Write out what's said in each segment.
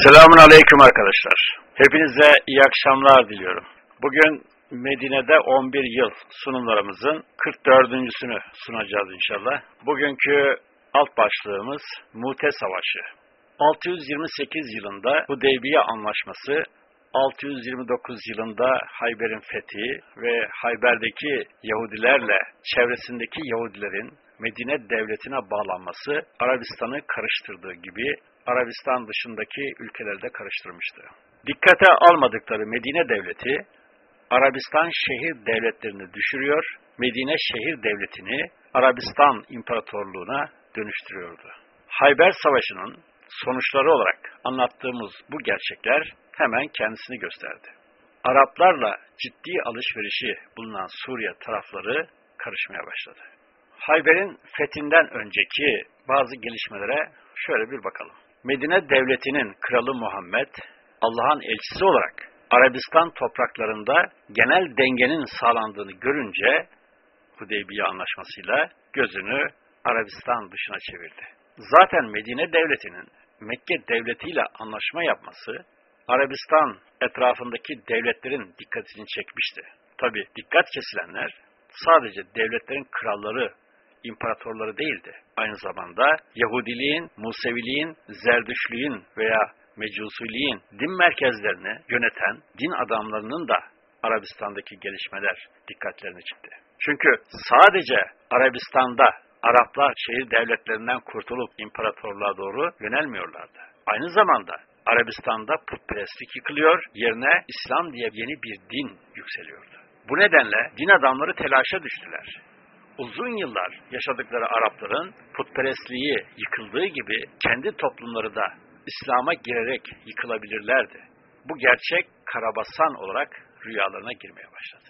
Selamun Aleyküm arkadaşlar. Hepinize iyi akşamlar diliyorum. Bugün Medine'de 11 yıl sunumlarımızın 44.sünü sunacağız inşallah. Bugünkü alt başlığımız Mute Savaşı. 628 yılında Hudeybiye Anlaşması, 629 yılında Hayber'in fethi ve Hayber'deki Yahudilerle çevresindeki Yahudilerin Medine devletine bağlanması Arabistan'ı karıştırdığı gibi Arabistan dışındaki ülkelerde karıştırmıştı. Dikkate almadıkları Medine devleti Arabistan şehir devletlerini düşürüyor, Medine şehir devletini Arabistan İmparatorluğuna dönüştürüyordu. Hayber Savaşı'nın sonuçları olarak anlattığımız bu gerçekler hemen kendisini gösterdi. Araplarla ciddi alışverişi bulunan Suriye tarafları karışmaya başladı. Hayber'in fethinden önceki bazı gelişmelere şöyle bir bakalım. Medine devletinin kralı Muhammed, Allah'ın elçisi olarak Arabistan topraklarında genel dengenin sağlandığını görünce Hudeybiye anlaşmasıyla gözünü Arabistan dışına çevirdi. Zaten Medine devletinin Mekke devletiyle anlaşma yapması Arabistan etrafındaki devletlerin dikkatini çekmişti. Tabi dikkat kesilenler sadece devletlerin kralları imparatorları değildi. Aynı zamanda Yahudiliğin, Museviliğin, Zerdüşlüğün veya Mecusiliğin din merkezlerini yöneten din adamlarının da Arabistan'daki gelişmeler dikkatlerini çıktı. Çünkü sadece Arabistan'da Araplar şehir devletlerinden kurtulup imparatorluğa doğru yönelmiyorlardı. Aynı zamanda Arabistan'da putperestlik yıkılıyor, yerine İslam diye yeni bir din yükseliyordu. Bu nedenle din adamları telaşa düştüler uzun yıllar yaşadıkları Arapların putperestliği yıkıldığı gibi kendi toplumları da İslam'a girerek yıkılabilirlerdi. Bu gerçek karabasan olarak rüyalarına girmeye başladı.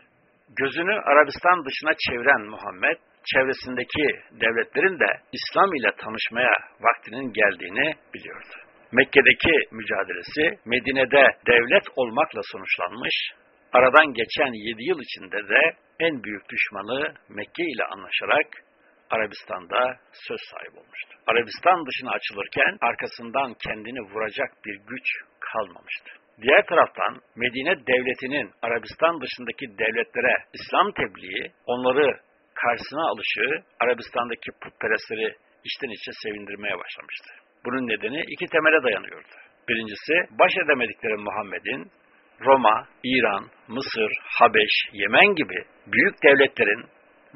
Gözünü Arabistan dışına çeviren Muhammed, çevresindeki devletlerin de İslam ile tanışmaya vaktinin geldiğini biliyordu. Mekke'deki mücadelesi Medine'de devlet olmakla sonuçlanmış, aradan geçen 7 yıl içinde de en büyük düşmanı Mekke ile anlaşarak Arabistan'da söz sahibi olmuştu. Arabistan dışına açılırken arkasından kendini vuracak bir güç kalmamıştı. Diğer taraftan Medine devletinin Arabistan dışındaki devletlere İslam tebliği, onları karşısına alışı Arabistan'daki putperestleri içten içe sevindirmeye başlamıştı. Bunun nedeni iki temele dayanıyordu. Birincisi, baş edemedikleri Muhammed'in Roma, İran, Mısır, Habeş, Yemen gibi büyük devletlerin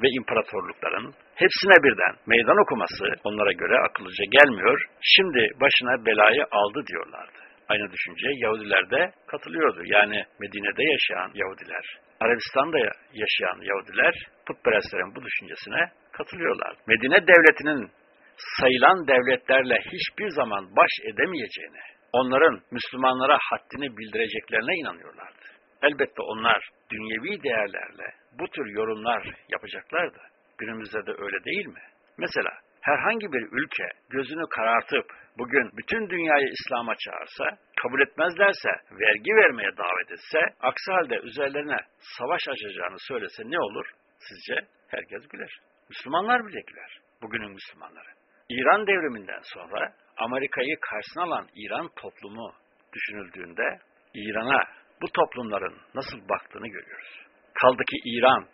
ve imparatorlukların hepsine birden meydan okuması onlara göre akıllıca gelmiyor, şimdi başına belayı aldı diyorlardı. Aynı düşünceye Yahudiler de katılıyordu. Yani Medine'de yaşayan Yahudiler, Arabistan'da yaşayan Yahudiler putperestlerin bu düşüncesine katılıyorlar. Medine devletinin sayılan devletlerle hiçbir zaman baş edemeyeceğini, onların Müslümanlara haddini bildireceklerine inanıyorlardı. Elbette onlar dünyevi değerlerle bu tür yorumlar yapacaklardı. Günümüzde de öyle değil mi? Mesela herhangi bir ülke gözünü karartıp bugün bütün dünyayı İslam'a çağırsa, kabul etmezlerse, vergi vermeye davet etse, aksi halde üzerlerine savaş açacağını söylese ne olur? Sizce herkes güler. Müslümanlar bile güler. Bugünün Müslümanları. İran devriminden sonra Amerika'yı karşısına alan İran toplumu düşünüldüğünde İran'a bu toplumların nasıl baktığını görüyoruz. Kaldı ki İran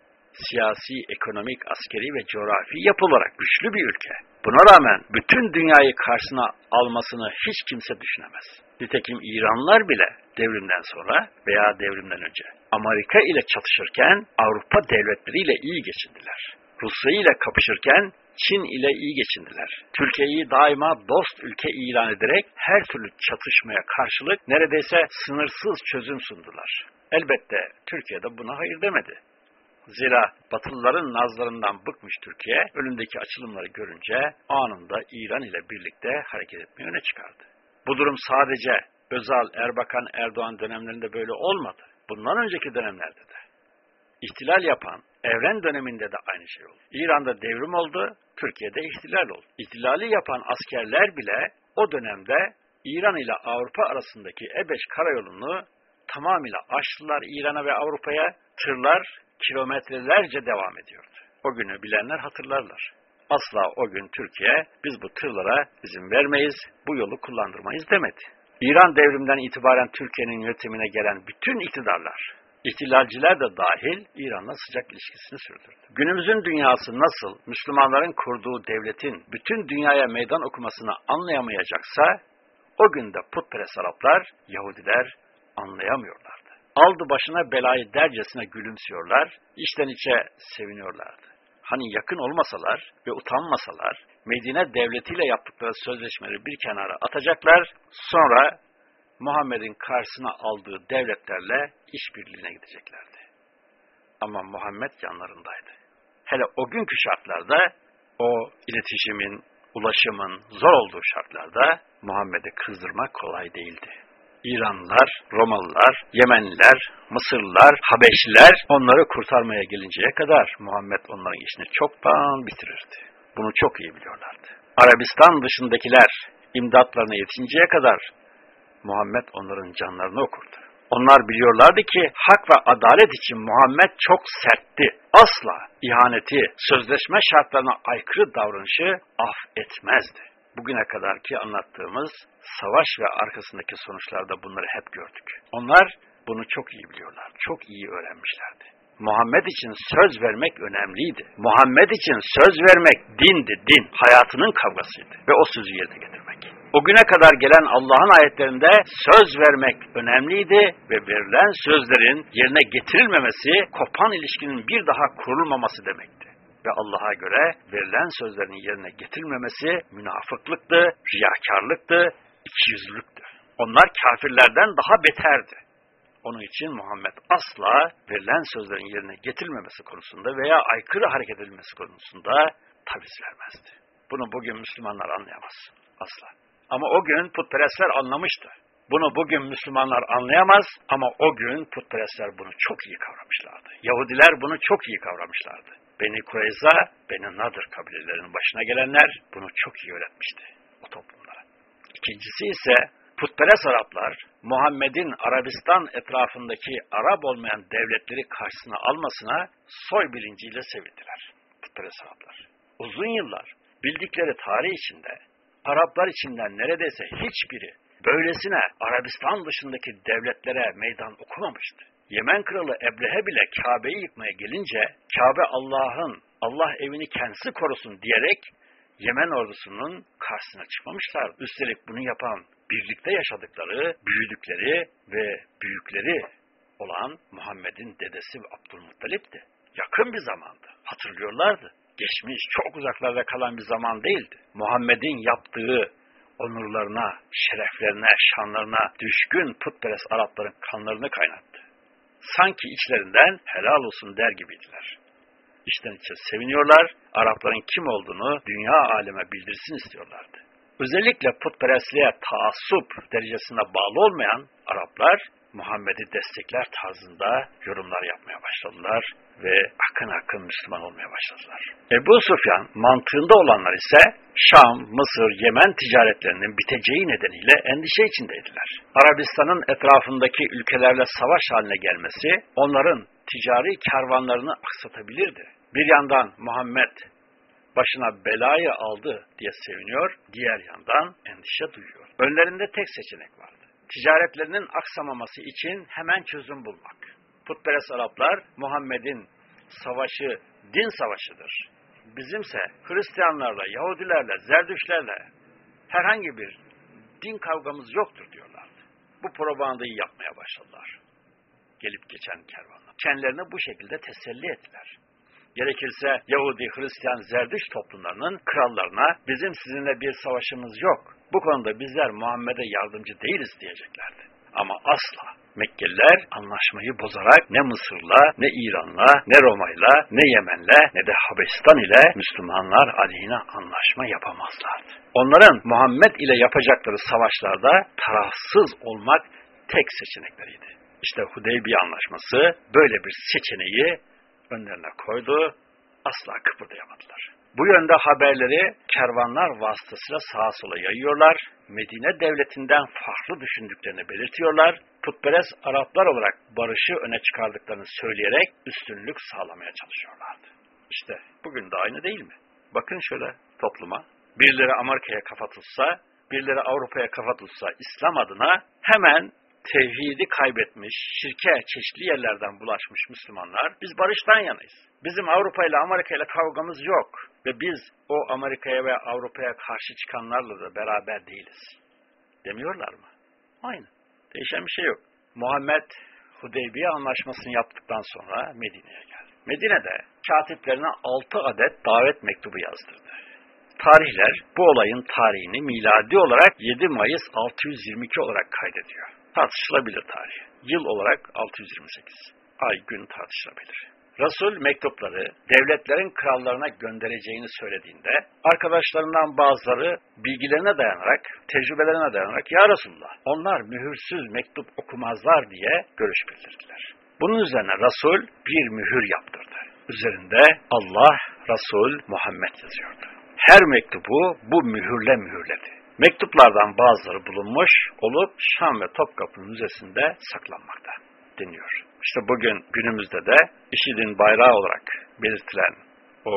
siyasi, ekonomik, askeri ve coğrafi yapı olarak güçlü bir ülke. Buna rağmen bütün dünyayı karşısına almasını hiç kimse düşünemez. Nitekim İranlılar bile devrimden sonra veya devrimden önce Amerika ile çatışırken Avrupa devletleriyle iyi geçindiler. Rusya ile kapışırken Çin ile iyi geçindiler. Türkiye'yi daima dost ülke ilan ederek her türlü çatışmaya karşılık neredeyse sınırsız çözüm sundular. Elbette Türkiye de buna hayır demedi. Zira Batılıların nazlarından bıkmış Türkiye, önündeki açılımları görünce anında İran ile birlikte hareket etmeyi öne çıkardı. Bu durum sadece Özal, Erbakan, Erdoğan dönemlerinde böyle olmadı. Bundan önceki dönemlerde de. İhtilal yapan evren döneminde de aynı şey oldu. İran'da devrim oldu, Türkiye'de ihtilal oldu. İhtilali yapan askerler bile o dönemde İran ile Avrupa arasındaki E5 karayolunu tamamıyla açtılar İran'a ve Avrupa'ya. Tırlar kilometrelerce devam ediyordu. O günü bilenler hatırlarlar. Asla o gün Türkiye biz bu tırlara izin vermeyiz, bu yolu kullandırmayız demedi. İran devriminden itibaren Türkiye'nin yönetimine gelen bütün iktidarlar, ihtilalciler de dahil İran'la sıcak ilişkisini sürdürdü. Günümüzün dünyası nasıl Müslümanların kurduğu devletin bütün dünyaya meydan okumasını anlayamayacaksa, o günde putperest Araplar, Yahudiler anlayamıyorlardı. Aldı başına belayı dercesine gülümsüyorlar, içten içe seviniyorlardı. Hani yakın olmasalar ve utanmasalar, Medine devletiyle yaptıkları sözleşmeleri bir kenara atacaklar, sonra Muhammed'in karşısına aldığı devletlerle işbirliğine gideceklerdi. Ama Muhammed yanlarındaydı. Hele o günkü şartlarda, o iletişimin, ulaşımın zor olduğu şartlarda Muhammed'i kızdırmak kolay değildi. İranlılar, Romalılar, Yemenliler, Mısırlılar, Habeşliler onları kurtarmaya gelinceye kadar Muhammed onların işini çoktan bitirirdi. Bunu çok iyi biliyorlardı. Arabistan dışındakiler imdatlarına yetinceye kadar Muhammed onların canlarını okurdu. Onlar biliyorlardı ki hak ve adalet için Muhammed çok sertti. Asla ihaneti, sözleşme şartlarına aykırı davranışı af etmezdi. Bugüne kadar ki anlattığımız savaş ve arkasındaki sonuçlarda bunları hep gördük. Onlar bunu çok iyi biliyorlar, çok iyi öğrenmişlerdi. Muhammed için söz vermek önemliydi. Muhammed için söz vermek dindi, din, hayatının kavgasıydı ve o sözü yerine getirmek. O güne kadar gelen Allah'ın ayetlerinde söz vermek önemliydi ve verilen sözlerin yerine getirilmemesi, kopan ilişkinin bir daha kurulmaması demekti. Ve Allah'a göre verilen sözlerin yerine getirilmemesi münafıklıktı, riyakarlıktı, ikiyüzlülüktü. Onlar kafirlerden daha beterdi. Onun için Muhammed asla verilen sözlerin yerine getirilmemesi konusunda veya aykırı hareket edilmesi konusunda taviz vermezdi. Bunu bugün Müslümanlar anlayamaz. Asla. Ama o gün putperestler anlamıştı. Bunu bugün Müslümanlar anlayamaz ama o gün putperestler bunu çok iyi kavramışlardı. Yahudiler bunu çok iyi kavramışlardı. Beni Kureyza, Beni Nadir kabilelerinin başına gelenler bunu çok iyi öğretmişti o toplumlara. İkincisi ise putperest Araplar Muhammed'in Arabistan etrafındaki Arap olmayan devletleri karşısına almasına soy bilinciyle sevindiler. Putperest Araplar. Uzun yıllar bildikleri tarih içinde Araplar içinden neredeyse hiçbiri böylesine Arabistan dışındaki devletlere meydan okumamıştı. Yemen kralı Ebrehe bile Kabe'yi yıkmaya gelince Kabe Allah'ın Allah evini kendisi korusun diyerek Yemen ordusunun karşısına çıkmamışlar. Üstelik bunu yapan birlikte yaşadıkları, büyüdükleri ve büyükleri olan Muhammed'in dedesi Abdülmuttalip'ti. Yakın bir zamandı. Hatırlıyorlardı. Geçmiş, çok uzaklarda kalan bir zaman değildi. Muhammed'in yaptığı onurlarına, şereflerine, şanlarına düşkün putperest Arapların kanlarını kaynattı. Sanki içlerinden helal olsun der gibiydiler. İçten içe seviniyorlar, Arapların kim olduğunu dünya aleme bildirsin istiyorlardı. Özellikle putperestliğe taassup derecesine bağlı olmayan Araplar Muhammed'i destekler tarzında yorumlar yapmaya başladılar ve akın akın Müslüman olmaya başladılar. Ebu Sufyan mantığında olanlar ise Şam, Mısır, Yemen ticaretlerinin biteceği nedeniyle endişe içindeydiler. Arabistan'ın etrafındaki ülkelerle savaş haline gelmesi onların ticari kervanlarını aksatabilirdi. Bir yandan Muhammed başına belayı aldı diye seviniyor, diğer yandan endişe duyuyor. Önlerinde tek seçenek vardı. Ticaretlerinin aksamaması için hemen çözüm bulmak. Putperest Araplar Muhammed'in savaşı din savaşıdır. Bizimse Hristiyanlarla, Yahudilerle, Zerdüşlerle herhangi bir din kavgamız yoktur diyorlardı. Bu propagandayı yapmaya başladılar. Gelip geçen kervanlar. Kendilerini bu şekilde teselli ettiler. Gerekirse Yahudi, Hristiyan, Zerdüş toplumlarının krallarına bizim sizinle bir savaşımız yok. Bu konuda bizler Muhammed'e yardımcı değiliz diyeceklerdi. Ama asla Mekkeliler anlaşmayı bozarak ne Mısır'la, ne İran'la, ne Roma'yla, ne Yemen'le, ne de Habeşistan ile Müslümanlar aleyhine anlaşma yapamazlardı. Onların Muhammed ile yapacakları savaşlarda tarafsız olmak tek seçenekleriydi. İşte Hudeybiye Anlaşması böyle bir seçeneği önlerine koydu, asla kıpırdayamadılar. Bu yönde haberleri kervanlar vasıtasıyla sağa sola yayıyorlar, Medine devletinden farklı düşündüklerini belirtiyorlar, putperest Araplar olarak barışı öne çıkardıklarını söyleyerek üstünlük sağlamaya çalışıyorlardı. İşte bugün de aynı değil mi? Bakın şöyle topluma. Birileri Amerika'ya kafa tutsa, birileri Avrupa'ya kafa tutsa İslam adına hemen tevhidi kaybetmiş, şirke çeşitli yerlerden bulaşmış Müslümanlar biz barıştan yanayız. Bizim Avrupa ile Amerika ile kavgamız yok ve biz o Amerika'ya ve Avrupa'ya karşı çıkanlarla da beraber değiliz. Demiyorlar mı? Aynı. Değişen bir şey yok. Muhammed Hudeybiye anlaşmasını yaptıktan sonra Medine'ye geldi. Medine'de katiplerine 6 adet davet mektubu yazdırdı. Tarihler bu olayın tarihini miladi olarak 7 Mayıs 622 olarak kaydediyor. Tartışılabilir tarih. Yıl olarak 628. Ay gün tartışılabilir. Resul mektupları devletlerin krallarına göndereceğini söylediğinde arkadaşlarından bazıları bilgilerine dayanarak, tecrübelerine dayanarak ya Resulullah onlar mühürsüz mektup okumazlar diye görüş bildirdiler. Bunun üzerine Resul bir mühür yaptırdı. Üzerinde Allah, Resul, Muhammed yazıyordu. Her mektubu bu mühürle mühürledi. Mektuplardan bazıları bulunmuş olup Şam ve Topkapı Müzesi'nde saklanmakta deniyor. İşte bugün günümüzde de IŞİD'in bayrağı olarak belirtilen o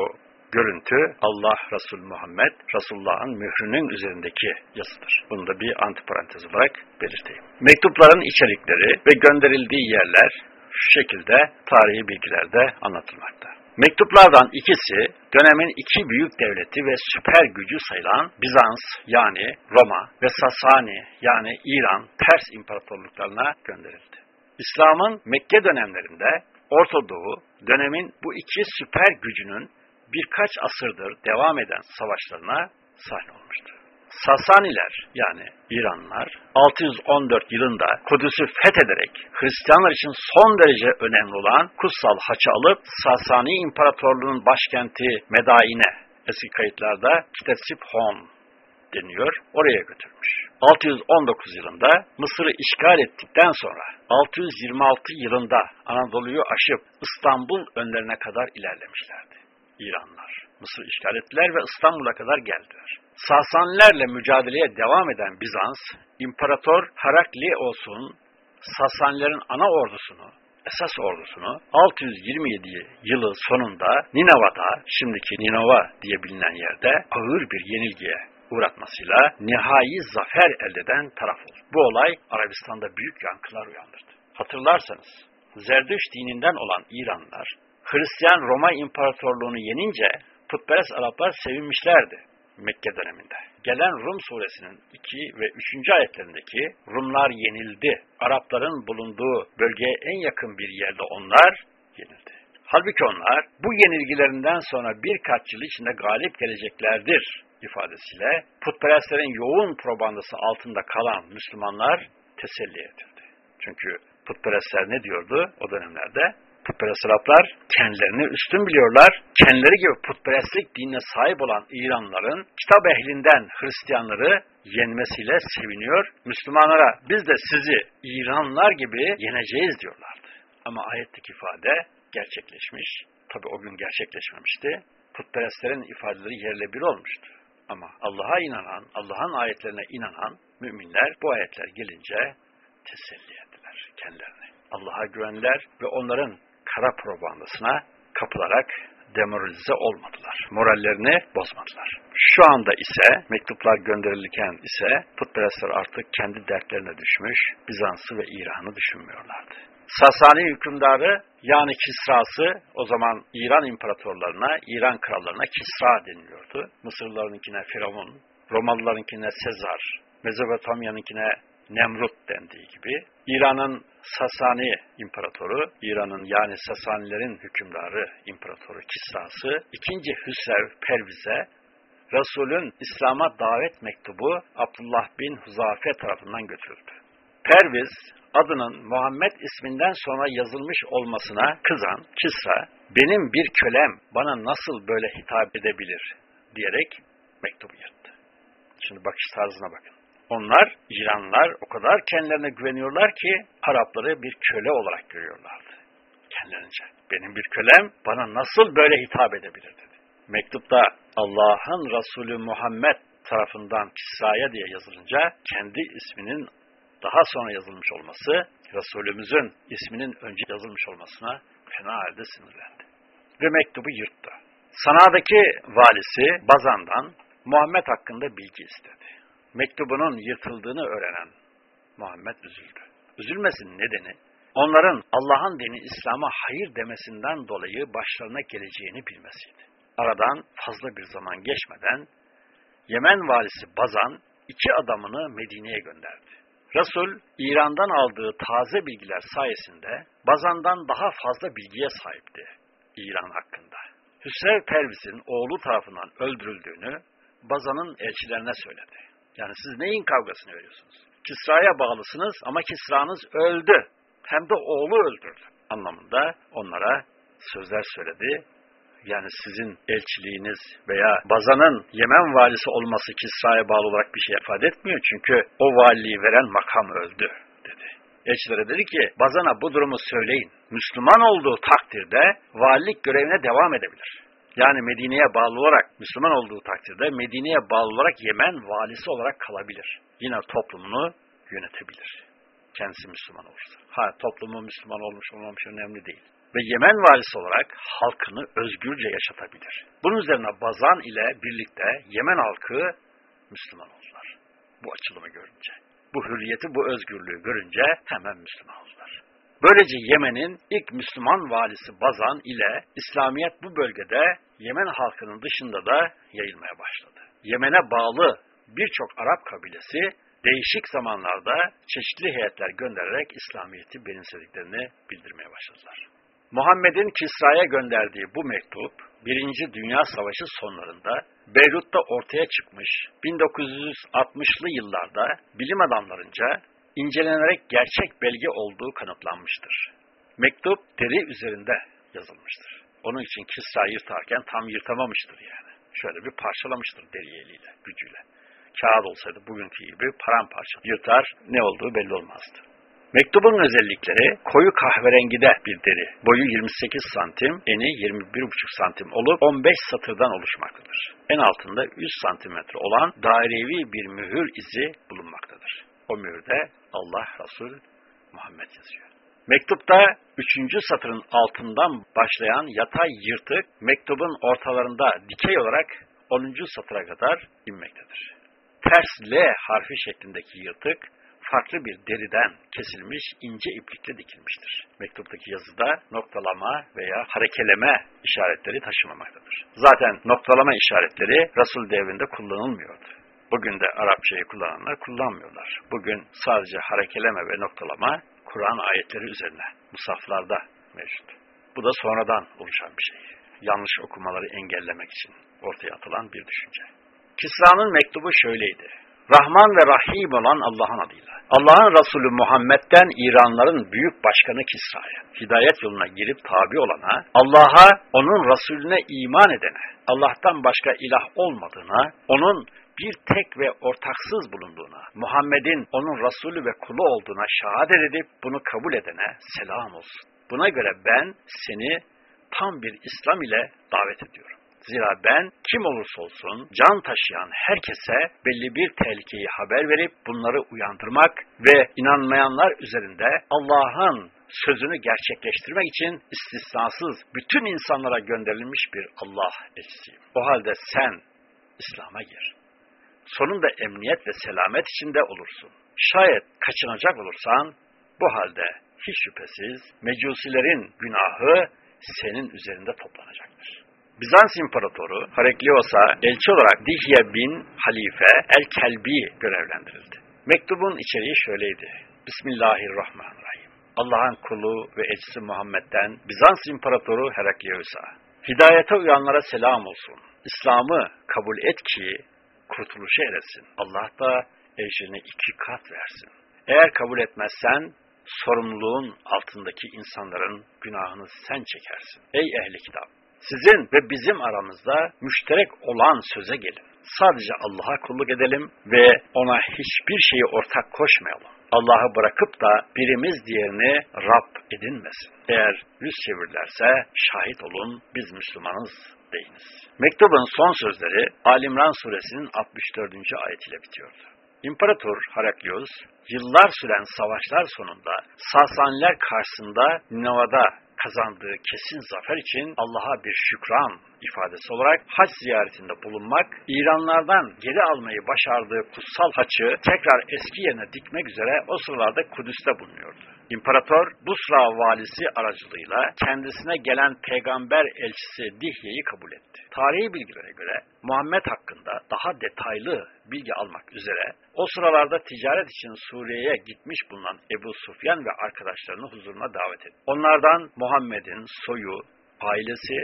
görüntü Allah Resul Muhammed Resulullah'ın mührünün üzerindeki yazıdır. Bunu da bir antiparantez olarak belirteyim. Mektupların içerikleri ve gönderildiği yerler şu şekilde tarihi bilgilerde anlatılmakta. Mektuplardan ikisi dönemin iki büyük devleti ve süper gücü sayılan Bizans yani Roma ve Sasani yani İran Pers imparatorluklarına gönderildi. İslam'ın Mekke dönemlerinde Orta Doğu dönemin bu iki süper gücünün birkaç asırdır devam eden savaşlarına sahne olmuştur. Sasaniler yani İranlılar 614 yılında Kudüs'ü fethederek Hristiyanlar için son derece önemli olan kutsal haçı alıp Sasani İmparatorluğu'nun başkenti Medain'e eski kayıtlarda Kitesip Hon deniyor, oraya götürmüş. 619 yılında Mısır'ı işgal ettikten sonra 626 yılında Anadolu'yu aşıp İstanbul önlerine kadar ilerlemişlerdi İranlar. Mısır işgal ettiler ve İstanbul'a kadar geldiler. Sasanilerle mücadeleye devam eden Bizans, İmparator Heraklios'un Sasanilerin ana ordusunu, esas ordusunu 627 yılı sonunda Nineva'da, şimdiki Ninova diye bilinen yerde ağır bir yenilgiye uğratmasıyla nihai zafer elde eden taraf oldu. Bu olay Arabistan'da büyük yankılar uyandırdı. Hatırlarsanız Zerdüş dininden olan İranlılar Hristiyan Roma İmparatorluğunu yenince putperest Araplar sevinmişlerdi Mekke döneminde. Gelen Rum suresinin 2 ve 3. ayetlerindeki Rumlar yenildi. Arapların bulunduğu bölgeye en yakın bir yerde onlar yenildi. Halbuki onlar bu yenilgilerinden sonra birkaç yıl içinde galip geleceklerdir ifadesiyle putperestlerin yoğun probandası altında kalan Müslümanlar teselli edildi. Çünkü putperestler ne diyordu o dönemlerde? Putperest Araplar kendilerini üstün biliyorlar. Kendileri gibi putperestlik dinine sahip olan İranların kitap ehlinden Hristiyanları yenmesiyle seviniyor. Müslümanlara biz de sizi İranlar gibi yeneceğiz diyorlardı. Ama ayetteki ifade gerçekleşmiş. Tabi o gün gerçekleşmemişti. Putperestlerin ifadeleri yerle bir olmuştu. Ama Allah'a inanan, Allah'ın ayetlerine inanan müminler bu ayetler gelince teselli ettiler kendilerini. Allah'a güvenler ve onların kara propagandasına kapılarak demoralize olmadılar. Morallerini bozmadılar. Şu anda ise mektuplar gönderilirken ise putperestler artık kendi dertlerine düşmüş, Bizans'ı ve İran'ı düşünmüyorlardı. Sasani hükümdarı yani Kisra'sı o zaman İran imparatorlarına, İran krallarına Kisra deniliyordu. Mısırlılarınkine Firavun, Romalılarınkine Sezar, Mezopotamya'nınkine Nemrut dendiği gibi İran'ın Sasani imparatoru, İran'ın yani Sasanilerin hükümdarı imparatoru Kisra'sı, ikinci Hüsrev Perviz'e Resul'ün İslam'a davet mektubu Abdullah bin Huzafe tarafından götürüldü. Perviz adının Muhammed isminden sonra yazılmış olmasına kızan Kisra, benim bir kölem bana nasıl böyle hitap edebilir diyerek mektubu yırttı. Şimdi bakış tarzına bakın. Onlar, İranlılar o kadar kendilerine güveniyorlar ki Arapları bir köle olarak görüyorlardı. Kendilerince. Benim bir kölem bana nasıl böyle hitap edebilir dedi. Mektupta Allah'ın Resulü Muhammed tarafından Kisra'ya diye yazılınca kendi isminin daha sonra yazılmış olması, Resulümüzün isminin önce yazılmış olmasına fena halde sinirlendi. Ve mektubu yırttı. Sana'daki valisi Bazan'dan Muhammed hakkında bilgi istedi. Mektubunun yırtıldığını öğrenen Muhammed üzüldü. Üzülmesin nedeni, onların Allah'ın dini İslam'a hayır demesinden dolayı başlarına geleceğini bilmesiydi. Aradan fazla bir zaman geçmeden Yemen valisi Bazan iki adamını Medine'ye gönderdi. Resul, İran'dan aldığı taze bilgiler sayesinde Bazan'dan daha fazla bilgiye sahipti İran hakkında. Hüsrev Perviz'in oğlu tarafından öldürüldüğünü Bazan'ın elçilerine söyledi. Yani siz neyin kavgasını veriyorsunuz? Kisra'ya bağlısınız ama Kisra'nız öldü. Hem de oğlu öldürdü anlamında onlara sözler söyledi. Yani sizin elçiliğiniz veya Bazan'ın Yemen valisi olması Kisra'ya bağlı olarak bir şey ifade etmiyor. Çünkü o valiliği veren makam öldü dedi. Elçilere dedi ki Bazan'a bu durumu söyleyin. Müslüman olduğu takdirde valilik görevine devam edebilir. Yani Medine'ye bağlı olarak Müslüman olduğu takdirde Medine'ye bağlı olarak Yemen valisi olarak kalabilir. Yine toplumunu yönetebilir. Kendisi Müslüman olursa. Ha toplumu Müslüman olmuş olmamış önemli değil. Ve Yemen valisi olarak halkını özgürce yaşatabilir. Bunun üzerine Bazan ile birlikte Yemen halkı Müslüman oldular. Bu açılımı görünce. Bu hürriyeti, bu özgürlüğü görünce hemen Müslüman oldular. Böylece Yemen'in ilk Müslüman valisi Bazan ile İslamiyet bu bölgede Yemen halkının dışında da yayılmaya başladı. Yemen'e bağlı birçok Arap kabilesi değişik zamanlarda çeşitli heyetler göndererek İslamiyet'i benimsediklerini bildirmeye başladılar. Muhammed'in Kisra'ya gönderdiği bu mektup, Birinci Dünya Savaşı sonlarında Beyrut'ta ortaya çıkmış 1960'lı yıllarda bilim adamlarınca incelenerek gerçek belge olduğu kanıtlanmıştır. Mektup deri üzerinde yazılmıştır. Onun için Kisra yırtarken tam yırtamamıştır yani. Şöyle bir parçalamıştır deri eliyle, gücüyle. Kağıt olsaydı bugünkü gibi paramparça yırtar, ne olduğu belli olmazdı. Mektubun özellikleri koyu kahverengide bir deri. Boyu 28 santim, eni 21,5 santim olup 15 satırdan oluşmaktadır. En altında 100 santimetre olan dairevi bir mühür izi bulunmaktadır. O mühürde Allah Resul Muhammed yazıyor. Mektupta üçüncü satırın altından başlayan yatay yırtık mektubun ortalarında dikey olarak 10. satıra kadar inmektedir. Ters L harfi şeklindeki yırtık farklı bir deriden kesilmiş ince iplikle dikilmiştir. Mektuptaki yazıda noktalama veya harekeleme işaretleri taşımamaktadır. Zaten noktalama işaretleri Resul devrinde kullanılmıyordu. Bugün de Arapçayı kullananlar kullanmıyorlar. Bugün sadece harekeleme ve noktalama Kur'an ayetleri üzerine musaflarda mevcut. Bu da sonradan oluşan bir şey. Yanlış okumaları engellemek için ortaya atılan bir düşünce. Kisra'nın mektubu şöyleydi. Rahman ve Rahim olan Allah'ın adıyla. Allah'ın Resulü Muhammed'den İranların büyük başkanı Kisra'ya, hidayet yoluna girip tabi olana, Allah'a, onun Resulüne iman edene, Allah'tan başka ilah olmadığına, onun bir tek ve ortaksız bulunduğuna, Muhammed'in onun Resulü ve kulu olduğuna şehadet edip bunu kabul edene selam olsun. Buna göre ben seni tam bir İslam ile davet ediyorum. Zira ben kim olursa olsun can taşıyan herkese belli bir tehlikeyi haber verip bunları uyandırmak ve inanmayanlar üzerinde Allah'ın sözünü gerçekleştirmek için istisnasız bütün insanlara gönderilmiş bir Allah elçisiyim. O halde sen İslam'a gir. Sonunda emniyet ve selamet içinde olursun. Şayet kaçınacak olursan bu halde hiç şüphesiz mecusilerin günahı senin üzerinde toplanacaktır. Bizans İmparatoru Hareklios'a elçi olarak Dihye bin Halife el-Kelbi görevlendirildi. Mektubun içeriği şöyleydi. Bismillahirrahmanirrahim. Allah'ın kulu ve elçisi Muhammed'den Bizans İmparatoru Heraklios'a Hidayete uyanlara selam olsun. İslam'ı kabul et ki kurtuluşa eresin. Allah da ecrini iki kat versin. Eğer kabul etmezsen sorumluluğun altındaki insanların günahını sen çekersin. Ey ehli kitap! Sizin ve bizim aramızda müşterek olan söze gelin. Sadece Allah'a kulluk edelim ve ona hiçbir şeyi ortak koşmayalım. Allah'ı bırakıp da birimiz diğerini Rab edinmesin. Eğer yüz çevirirlerse şahit olun biz Müslümanız deyiniz. Mektubun son sözleri Alimran suresinin 64. ayetiyle bitiyordu. İmparator Haraklios, yıllar süren savaşlar sonunda Sasaniler karşısında Nineva'da kazandığı kesin zafer için Allah'a bir şükran ifadesi olarak haç ziyaretinde bulunmak, İranlardan geri almayı başardığı kutsal haçı tekrar eski yerine dikmek üzere o sıralarda Kudüs'te bulunuyordu. İmparator Busra valisi aracılığıyla kendisine gelen peygamber elçisi Dihye'yi kabul etti. Tarihi bilgilere göre Muhammed hakkında daha detaylı bilgi almak üzere o sıralarda ticaret için Suriye'ye gitmiş bulunan Ebu Sufyan ve arkadaşlarını huzuruna davet etti. Onlardan Muhammed'in soyu, ailesi,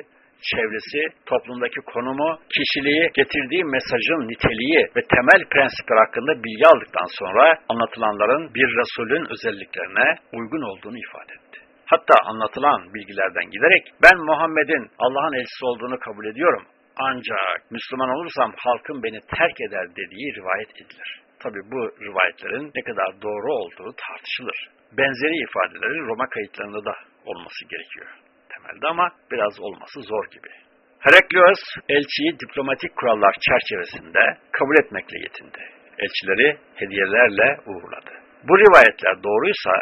çevresi, toplumdaki konumu, kişiliği, getirdiği mesajın niteliği ve temel prensipler hakkında bilgi aldıktan sonra anlatılanların bir Resulün özelliklerine uygun olduğunu ifade etti. Hatta anlatılan bilgilerden giderek ben Muhammed'in Allah'ın elçisi olduğunu kabul ediyorum. Ancak Müslüman olursam halkım beni terk eder dediği rivayet edilir. Tabi bu rivayetlerin ne kadar doğru olduğu tartışılır. Benzeri ifadelerin Roma kayıtlarında da olması gerekiyor temelde ama biraz olması zor gibi. Heraklios elçiyi diplomatik kurallar çerçevesinde kabul etmekle yetindi. Elçileri hediyelerle uğurladı. Bu rivayetler doğruysa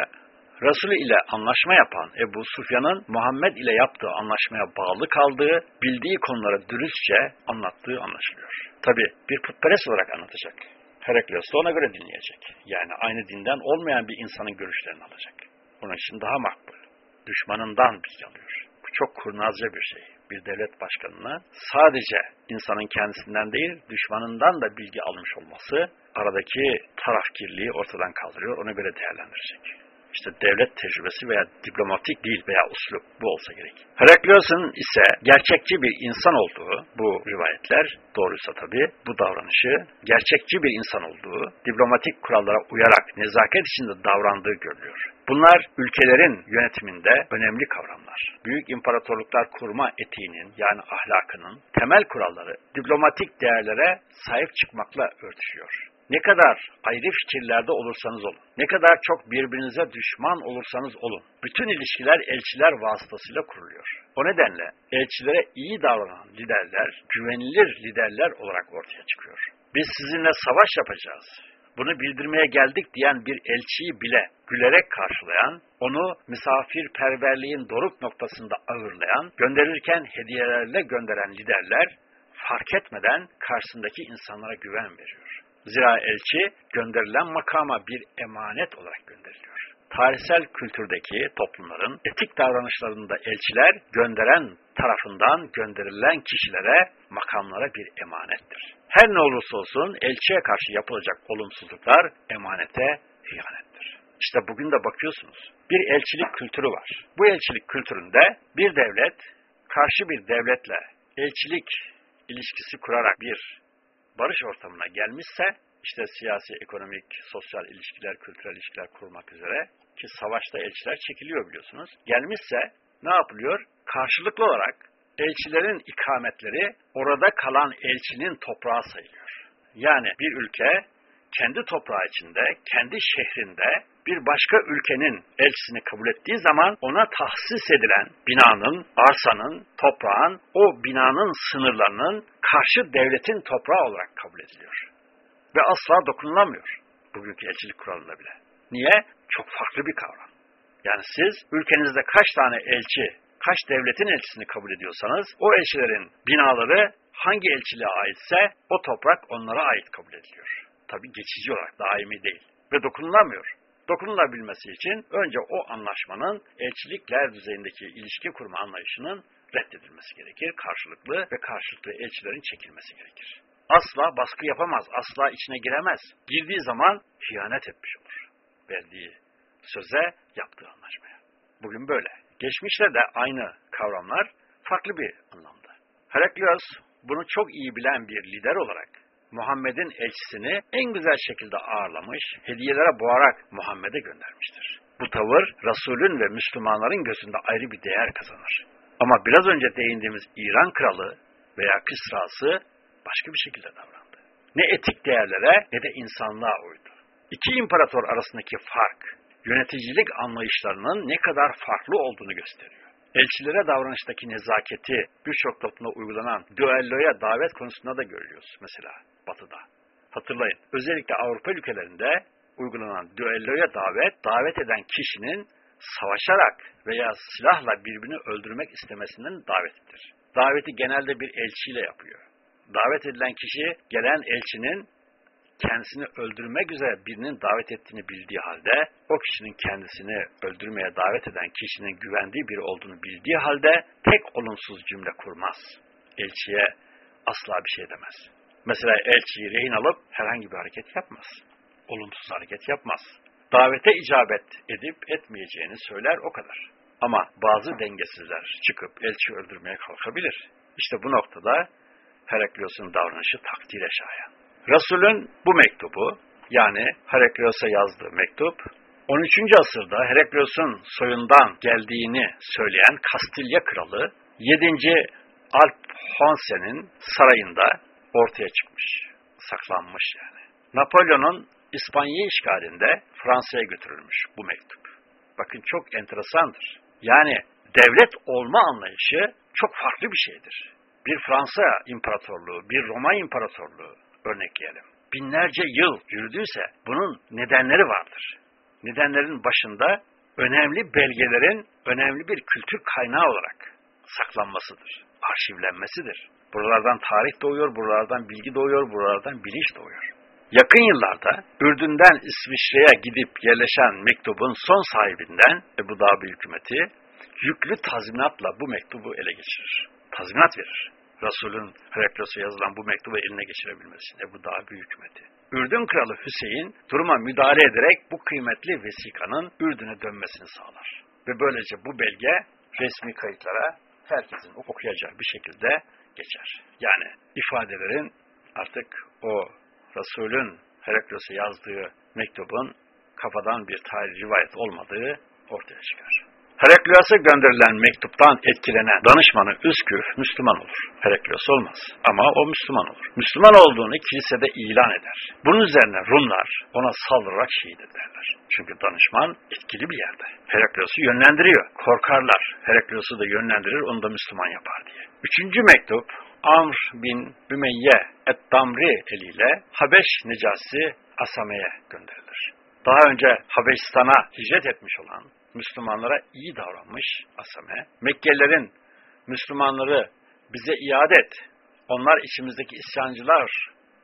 Resulü ile anlaşma yapan Ebu Sufyan'ın Muhammed ile yaptığı anlaşmaya bağlı kaldığı, bildiği konuları dürüstçe anlattığı anlaşılıyor. Tabi bir putperest olarak anlatacak. Heraklios da ona göre dinleyecek. Yani aynı dinden olmayan bir insanın görüşlerini alacak. Bunun için daha makbul. Düşmanından bilgi alıyor. Çok kurnazca bir şey. Bir devlet başkanına sadece insanın kendisinden değil, düşmanından da bilgi almış olması aradaki tarafkirliği ortadan kaldırıyor. Ona göre değerlendirecek. İşte devlet tecrübesi veya diplomatik değil veya uslup bu olsa gerek. Heraklios'un ise gerçekçi bir insan olduğu bu rivayetler doğruysa tabii bu davranışı gerçekçi bir insan olduğu, diplomatik kurallara uyarak nezaket içinde davrandığı görülüyor. Bunlar ülkelerin yönetiminde önemli kavramlar. Büyük imparatorluklar kurma etiğinin yani ahlakının temel kuralları diplomatik değerlere sahip çıkmakla örtüşüyor. Ne kadar ayrı fikirlerde olursanız olun, ne kadar çok birbirinize düşman olursanız olun, bütün ilişkiler elçiler vasıtasıyla kuruluyor. O nedenle elçilere iyi davranan liderler, güvenilir liderler olarak ortaya çıkıyor. Biz sizinle savaş yapacağız, bunu bildirmeye geldik diyen bir elçiyi bile gülerek karşılayan, onu misafirperverliğin doruk noktasında ağırlayan, gönderirken hediyelerle gönderen liderler fark etmeden karşısındaki insanlara güven veriyor. Zira elçi gönderilen makama bir emanet olarak gönderiliyor. Tarihsel kültürdeki toplumların etik davranışlarında elçiler gönderen tarafından gönderilen kişilere, makamlara bir emanettir. Her ne olursa olsun elçiye karşı yapılacak olumsuzluklar emanete hıyanettir. İşte bugün de bakıyorsunuz bir elçilik kültürü var. Bu elçilik kültüründe bir devlet karşı bir devletle elçilik ilişkisi kurarak bir barış ortamına gelmişse işte siyasi, ekonomik, sosyal ilişkiler, kültürel ilişkiler kurmak üzere ki savaşta elçiler çekiliyor biliyorsunuz. Gelmişse ne yapılıyor? Karşılıklı olarak elçilerin ikametleri orada kalan elçinin toprağı sayılıyor. Yani bir ülke kendi toprağı içinde, kendi şehrinde bir başka ülkenin elçisini kabul ettiği zaman ona tahsis edilen binanın, arsanın, toprağın, o binanın sınırlarının karşı devletin toprağı olarak kabul ediliyor. Ve asla dokunulamıyor bugünkü elçilik kuralında bile. Niye? Çok farklı bir kavram. Yani siz ülkenizde kaç tane elçi, kaç devletin elçisini kabul ediyorsanız o elçilerin binaları hangi elçiliğe aitse o toprak onlara ait kabul ediliyor. Tabi geçici olarak daimi değil ve dokunulamıyor. Dokunulabilmesi için önce o anlaşmanın elçilikler düzeyindeki ilişki kurma anlayışının reddedilmesi gerekir. Karşılıklı ve karşılıklı elçilerin çekilmesi gerekir. Asla baskı yapamaz, asla içine giremez. Girdiği zaman hıyanet etmiş olur. Verdiği söze, yaptığı anlaşmaya. Bugün böyle. Geçmişte de aynı kavramlar farklı bir anlamda. Heraklios bunu çok iyi bilen bir lider olarak Muhammed'in elçisini en güzel şekilde ağırlamış, hediyelere boğarak Muhammed'e göndermiştir. Bu tavır Resulün ve Müslümanların gözünde ayrı bir değer kazanır. Ama biraz önce değindiğimiz İran kralı veya Kısrası başka bir şekilde davrandı. Ne etik değerlere ne de insanlığa uydu. İki imparator arasındaki fark, yöneticilik anlayışlarının ne kadar farklı olduğunu gösteriyor. Elçilere davranıştaki nezaketi birçok toplumda uygulanan düelloya davet konusunda da görüyoruz mesela batıda. Hatırlayın özellikle Avrupa ülkelerinde uygulanan düelloya davet, davet eden kişinin savaşarak veya silahla birbirini öldürmek istemesinden davetidir. daveti genelde bir elçiyle yapıyor. Davet edilen kişi gelen elçinin kendisini öldürmek üzere birinin davet ettiğini bildiği halde o kişinin kendisini öldürmeye davet eden kişinin güvendiği biri olduğunu bildiği halde tek olumsuz cümle kurmaz. Elçiye asla bir şey demez. Mesela elçiyi rehin alıp herhangi bir hareket yapmaz. Olumsuz hareket yapmaz. Davete icabet edip etmeyeceğini söyler o kadar. Ama bazı dengesizler çıkıp elçi öldürmeye kalkabilir. İşte bu noktada Heraklios'un davranışı takdire şayan. Resul'ün bu mektubu yani Heraklios'a yazdığı mektup 13. asırda Heraklios'un soyundan geldiğini söyleyen Kastilya kralı 7. Alp Honse'nin sarayında ortaya çıkmış. Saklanmış yani. Napolyon'un İspanya işgalinde Fransa'ya götürülmüş bu mektup. Bakın çok enteresandır. Yani devlet olma anlayışı çok farklı bir şeydir. Bir Fransa İmparatorluğu, bir Roma İmparatorluğu örnekleyelim. Binlerce yıl yürüdüyse bunun nedenleri vardır. Nedenlerin başında önemli belgelerin önemli bir kültür kaynağı olarak saklanmasıdır, arşivlenmesidir. Buralardan tarih doğuyor, buralardan bilgi doğuyor, buralardan bilinç doğuyor. Yakın yıllarda Ürdün'den İsviçre'ye gidip yerleşen mektubun son sahibinden Ebu Dabi hükümeti yüklü tazminatla bu mektubu ele geçirir. Tazminat verir. Resul'ün Heraklos'a yazılan bu mektubu eline geçirebilmesi için Ebu Dabi hükümeti. Ürdün kralı Hüseyin duruma müdahale ederek bu kıymetli vesikanın Ürdün'e dönmesini sağlar. Ve böylece bu belge resmi kayıtlara herkesin okuyacağı bir şekilde geçer. Yani ifadelerin artık o Resul'ün Heraklos'a yazdığı mektubun kafadan bir tarih rivayet olmadığı ortaya çıkar. Heraklios'a gönderilen mektuptan etkilenen danışmanı Üsküf Müslüman olur. Heraklios olmaz. Ama o Müslüman olur. Müslüman olduğunu kilisede ilan eder. Bunun üzerine Rumlar ona saldırarak şehit ederler. Çünkü danışman etkili bir yerde. Heraklios'u yönlendiriyor. Korkarlar. Heraklios'u da yönlendirir, onu da Müslüman yapar diye. Üçüncü mektup Amr bin Ümeyye et-Damri eliyle Habeş Necasi Asame'ye gönderilir. Daha önce Habeşistan'a hicret etmiş olan Müslümanlara iyi davranmış Asame. Mekkelilerin Müslümanları bize iade et. Onlar içimizdeki isyancılar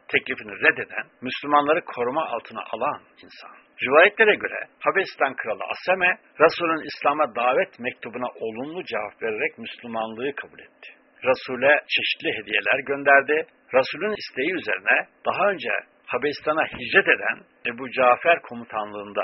teklifini reddeden, Müslümanları koruma altına alan insan. Rivayetlere göre Habeşistan kralı Asame, Resul'ün İslam'a davet mektubuna olumlu cevap vererek Müslümanlığı kabul etti. Resul'e çeşitli hediyeler gönderdi. Resul'ün isteği üzerine daha önce Habeşistan'a hicret eden Ebu Cafer komutanlığında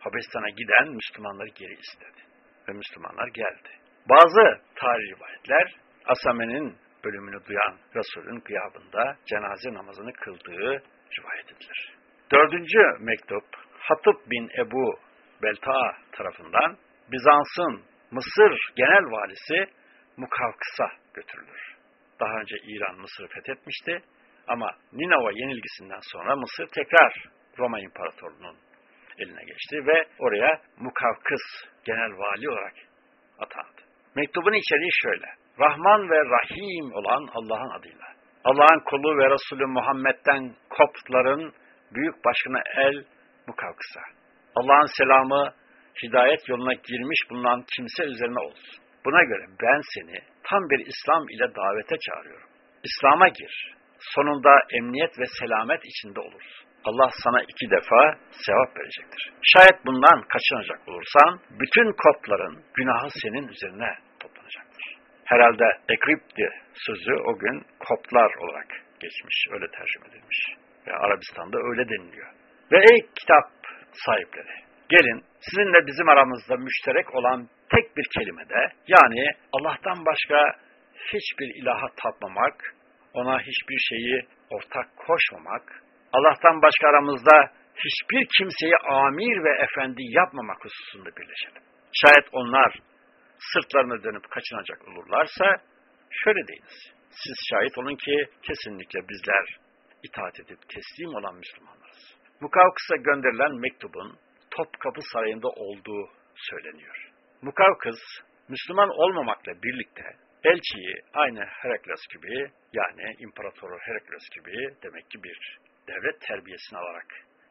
Habeşistan'a giden Müslümanları geri istedi. Ve Müslümanlar geldi. Bazı tarih rivayetler Asame'nin ölümünü duyan Resul'ün gıyabında cenaze namazını kıldığı rivayet edilir. Dördüncü mektup Hatip bin Ebu Belta tarafından Bizans'ın Mısır genel valisi Mukavkıs'a götürülür. Daha önce İran Mısır'ı fethetmişti ama Ninova yenilgisinden sonra Mısır tekrar Roma İmparatorluğu'nun eline geçti ve oraya Mukavkıs genel vali olarak atandı. Mektubun içeriği şöyle. Rahman ve Rahim olan Allah'ın adıyla. Allah'ın kulu ve Resulü Muhammed'den koptların büyük başına el Mukavkıs'a. Allah'ın selamı hidayet yoluna girmiş bulunan kimse üzerine olsun. Buna göre ben seni tam bir İslam ile davete çağırıyorum. İslam'a gir. Sonunda emniyet ve selamet içinde olursun. Allah sana iki defa sevap verecektir. Şayet bundan kaçınacak olursan, bütün kopların günahı senin üzerine toplanacaktır. Herhalde ekripti sözü o gün koplar olarak geçmiş, öyle tercüme edilmiş. Ve Arabistan'da öyle deniliyor. Ve ey kitap sahipleri, gelin sizinle bizim aramızda müşterek olan tek bir kelimede, yani Allah'tan başka hiçbir ilaha tapmamak, ona hiçbir şeyi ortak koşmamak, Allah'tan başka aramızda hiçbir kimseyi amir ve efendi yapmamak hususunda birleşelim. Şayet onlar sırtlarına dönüp kaçınacak olurlarsa şöyle deyiniz. Siz şahit olun ki kesinlikle bizler itaat edip teslim olan Müslümanlarız. Mukavkıs'a gönderilen mektubun Topkapı Sarayı'nda olduğu söyleniyor. Mukavkıs, Müslüman olmamakla birlikte elçiyi aynı Herakles gibi yani İmparatoru Herakles gibi demek ki bir devlet terbiyesini alarak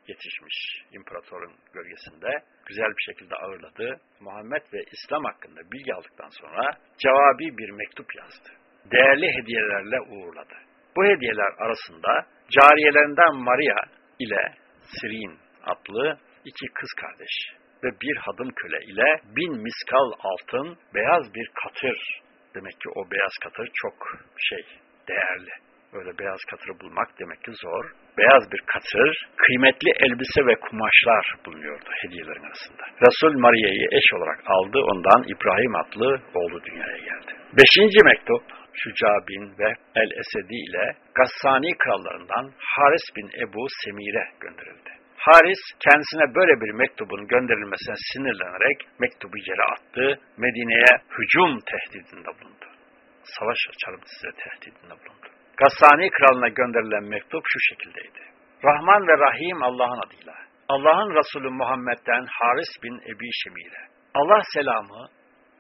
yetişmiş imparatorun gölgesinde güzel bir şekilde ağırladı. Muhammed ve İslam hakkında bilgi aldıktan sonra cevabi bir mektup yazdı. değerli hediyelerle uğurladı. Bu hediyeler arasında cariyelerinden Maria ile Sirin adlı iki kız kardeş ve bir hadım köle ile bin miskal altın beyaz bir katır. Demek ki o beyaz katır çok şey değerli. Böyle beyaz katırı bulmak demek ki zor. Beyaz bir katır, kıymetli elbise ve kumaşlar bulunuyordu hediyelerin arasında. Resul Maria'yı eş olarak aldı, ondan İbrahim adlı oğlu dünyaya geldi. Beşinci mektup, Şuca bin ve El-Esedi ile Gassani krallarından Haris bin Ebu Semir'e gönderildi. Haris kendisine böyle bir mektubun gönderilmesine sinirlenerek mektubu yere attı, Medine'ye hücum tehdidinde bulundu. Savaş açarım size tehdidinde bulundu. Gassani kralına gönderilen mektup şu şekildeydi. Rahman ve Rahim Allah'ın adıyla. Allah'ın Resulü Muhammed'den Haris bin Ebi Şemir'e. Allah selamı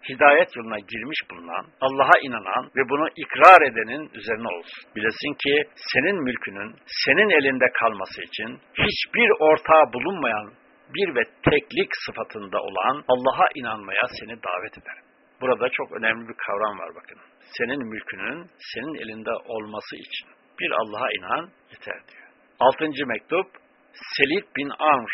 hidayet yoluna girmiş bulunan, Allah'a inanan ve bunu ikrar edenin üzerine olsun. Bilesin ki senin mülkünün senin elinde kalması için hiçbir ortağı bulunmayan bir ve teklik sıfatında olan Allah'a inanmaya seni davet ederim. Burada çok önemli bir kavram var bakın. Senin mülkünün senin elinde olması için bir Allah'a inan yeter diyor. Altıncı mektup Selid bin Amr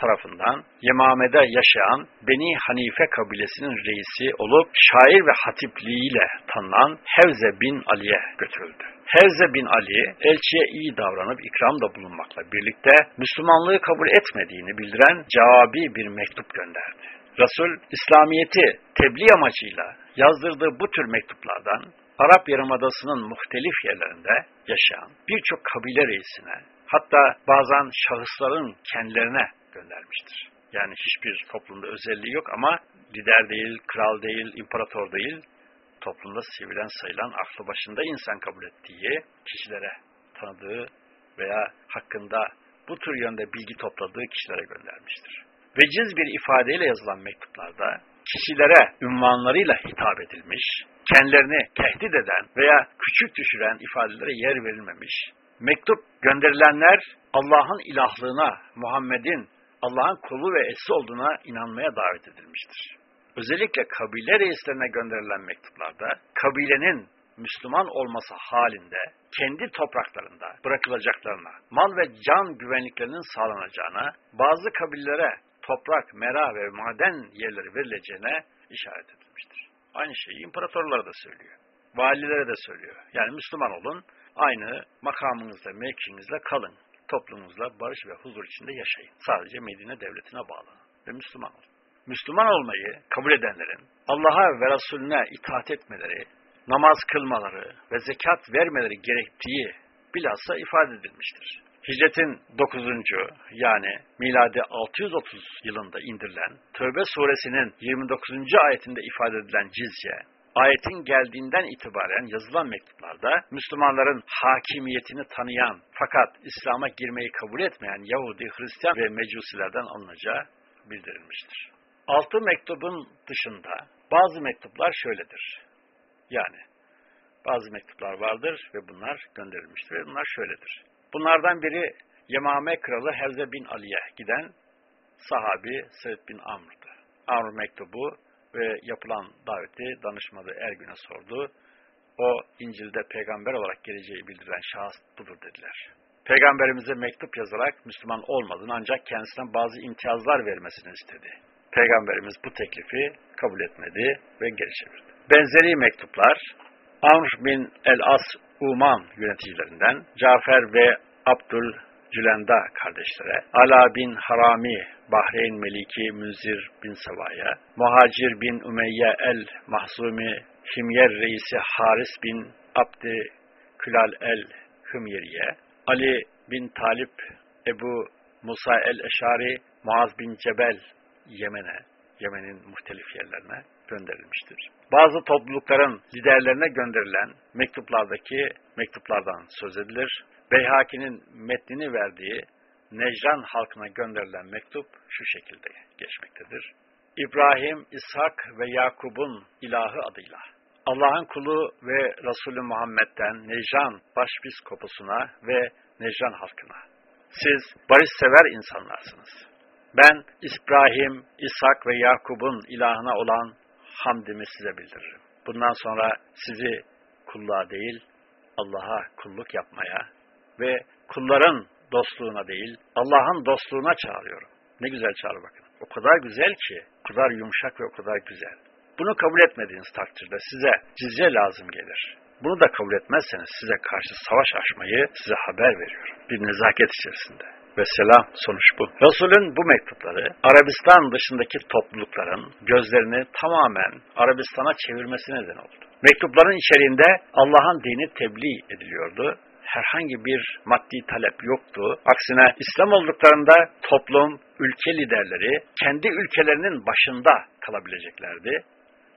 tarafından Yemame'de yaşayan Beni Hanife kabilesinin reisi olup şair ve hatipliğiyle tanınan Hevze bin Ali'ye götürüldü. Hevze bin Ali elçiye iyi davranıp ikramda bulunmakla birlikte Müslümanlığı kabul etmediğini bildiren cevabi bir mektup gönderdi. Resul İslamiyeti tebliğ amacıyla yazdırdığı bu tür mektuplardan Arap Yarımadası'nın muhtelif yerlerinde yaşayan birçok kabile reisine hatta bazen şahısların kendilerine göndermiştir. Yani hiçbir toplumda özelliği yok ama lider değil, kral değil, imparator değil, toplumda sevilen sayılan aklı başında insan kabul ettiği kişilere tanıdığı veya hakkında bu tür yönde bilgi topladığı kişilere göndermiştir. Veciz bir ifadeyle yazılan mektuplarda kişilere ünvanlarıyla hitap edilmiş, kendilerini tehdit eden veya küçük düşüren ifadelere yer verilmemiş, mektup gönderilenler Allah'ın ilahlığına, Muhammed'in Allah'ın kulu ve eşi olduğuna inanmaya davet edilmiştir. Özellikle kabile reislerine gönderilen mektuplarda kabilenin Müslüman olması halinde kendi topraklarında bırakılacaklarına, mal ve can güvenliklerinin sağlanacağına, bazı kabilelere toprak, mera ve maden yerleri verileceğine işaret edilmiştir. Aynı şeyi imparatorlara da söylüyor. Valilere de söylüyor. Yani Müslüman olun, aynı makamınızda, mevkinizle kalın. Toplumunuzla barış ve huzur içinde yaşayın. Sadece Medine devletine bağlanın ve Müslüman olun. Müslüman olmayı kabul edenlerin Allah'a ve Resulüne itaat etmeleri, namaz kılmaları ve zekat vermeleri gerektiği bilhassa ifade edilmiştir. Hicretin 9. yani miladi 630 yılında indirilen Tövbe suresinin 29. ayetinde ifade edilen cizye, ayetin geldiğinden itibaren yazılan mektuplarda Müslümanların hakimiyetini tanıyan fakat İslam'a girmeyi kabul etmeyen Yahudi, Hristiyan ve Mecusilerden alınacağı bildirilmiştir. Altı mektubun dışında bazı mektuplar şöyledir. Yani bazı mektuplar vardır ve bunlar gönderilmiştir ve bunlar şöyledir. Bunlardan biri Yemame kralı Hevze bin Ali'ye giden sahabi Seyyid bin Amr'dı. Amr mektubu ve yapılan daveti danışmadığı Ergün'e sordu. O İncil'de peygamber olarak geleceği bildirilen şahıs budur dediler. Peygamberimize mektup yazarak Müslüman olmadığını ancak kendisine bazı imtiyazlar vermesini istedi. Peygamberimiz bu teklifi kabul etmedi ve geri çevirdi. Benzeri mektuplar Amr bin el-As Uman yöneticilerinden Cafer ve Abdül Cülenda kardeşlere, Ala bin Harami, Bahreyn Meliki Münzir bin Sava'ya, Muhacir bin Ümeyye el-Mahzumi, Himyer reisi Haris bin Abdi Külal el-Hümyeriye, Ali bin Talip, Ebu Musa el-Eşari, Muaz bin Cebel Yemen'e, Yemen'in muhtelif yerlerine gönderilmiştir. Bazı toplulukların liderlerine gönderilen mektuplardaki mektuplardan söz edilir. Beyhaki'nin metnini verdiği Necran halkına gönderilen mektup şu şekilde geçmektedir. İbrahim, İshak ve Yakub'un ilahı adıyla Allah'ın kulu ve Resulü Muhammed'den Necran başpiskopusuna ve Necran halkına. Siz barışsever insanlarsınız. Ben İbrahim, İshak ve Yakub'un ilahına olan hamdimi size bildiririm. Bundan sonra sizi kulluğa değil, Allah'a kulluk yapmaya ve kulların dostluğuna değil, Allah'ın dostluğuna çağırıyorum. Ne güzel çağrı bakın. O kadar güzel ki, o kadar yumuşak ve o kadar güzel. Bunu kabul etmediğiniz takdirde size cizye lazım gelir. Bunu da kabul etmezseniz size karşı savaş açmayı size haber veriyorum. Bir nezaket içerisinde. Ve selam sonuç bu. Resul'ün bu mektupları Arabistan dışındaki toplulukların gözlerini tamamen Arabistan'a çevirmesi neden oldu. Mektupların içeriğinde Allah'ın dini tebliğ ediliyordu. Herhangi bir maddi talep yoktu. Aksine İslam olduklarında toplum, ülke liderleri kendi ülkelerinin başında kalabileceklerdi.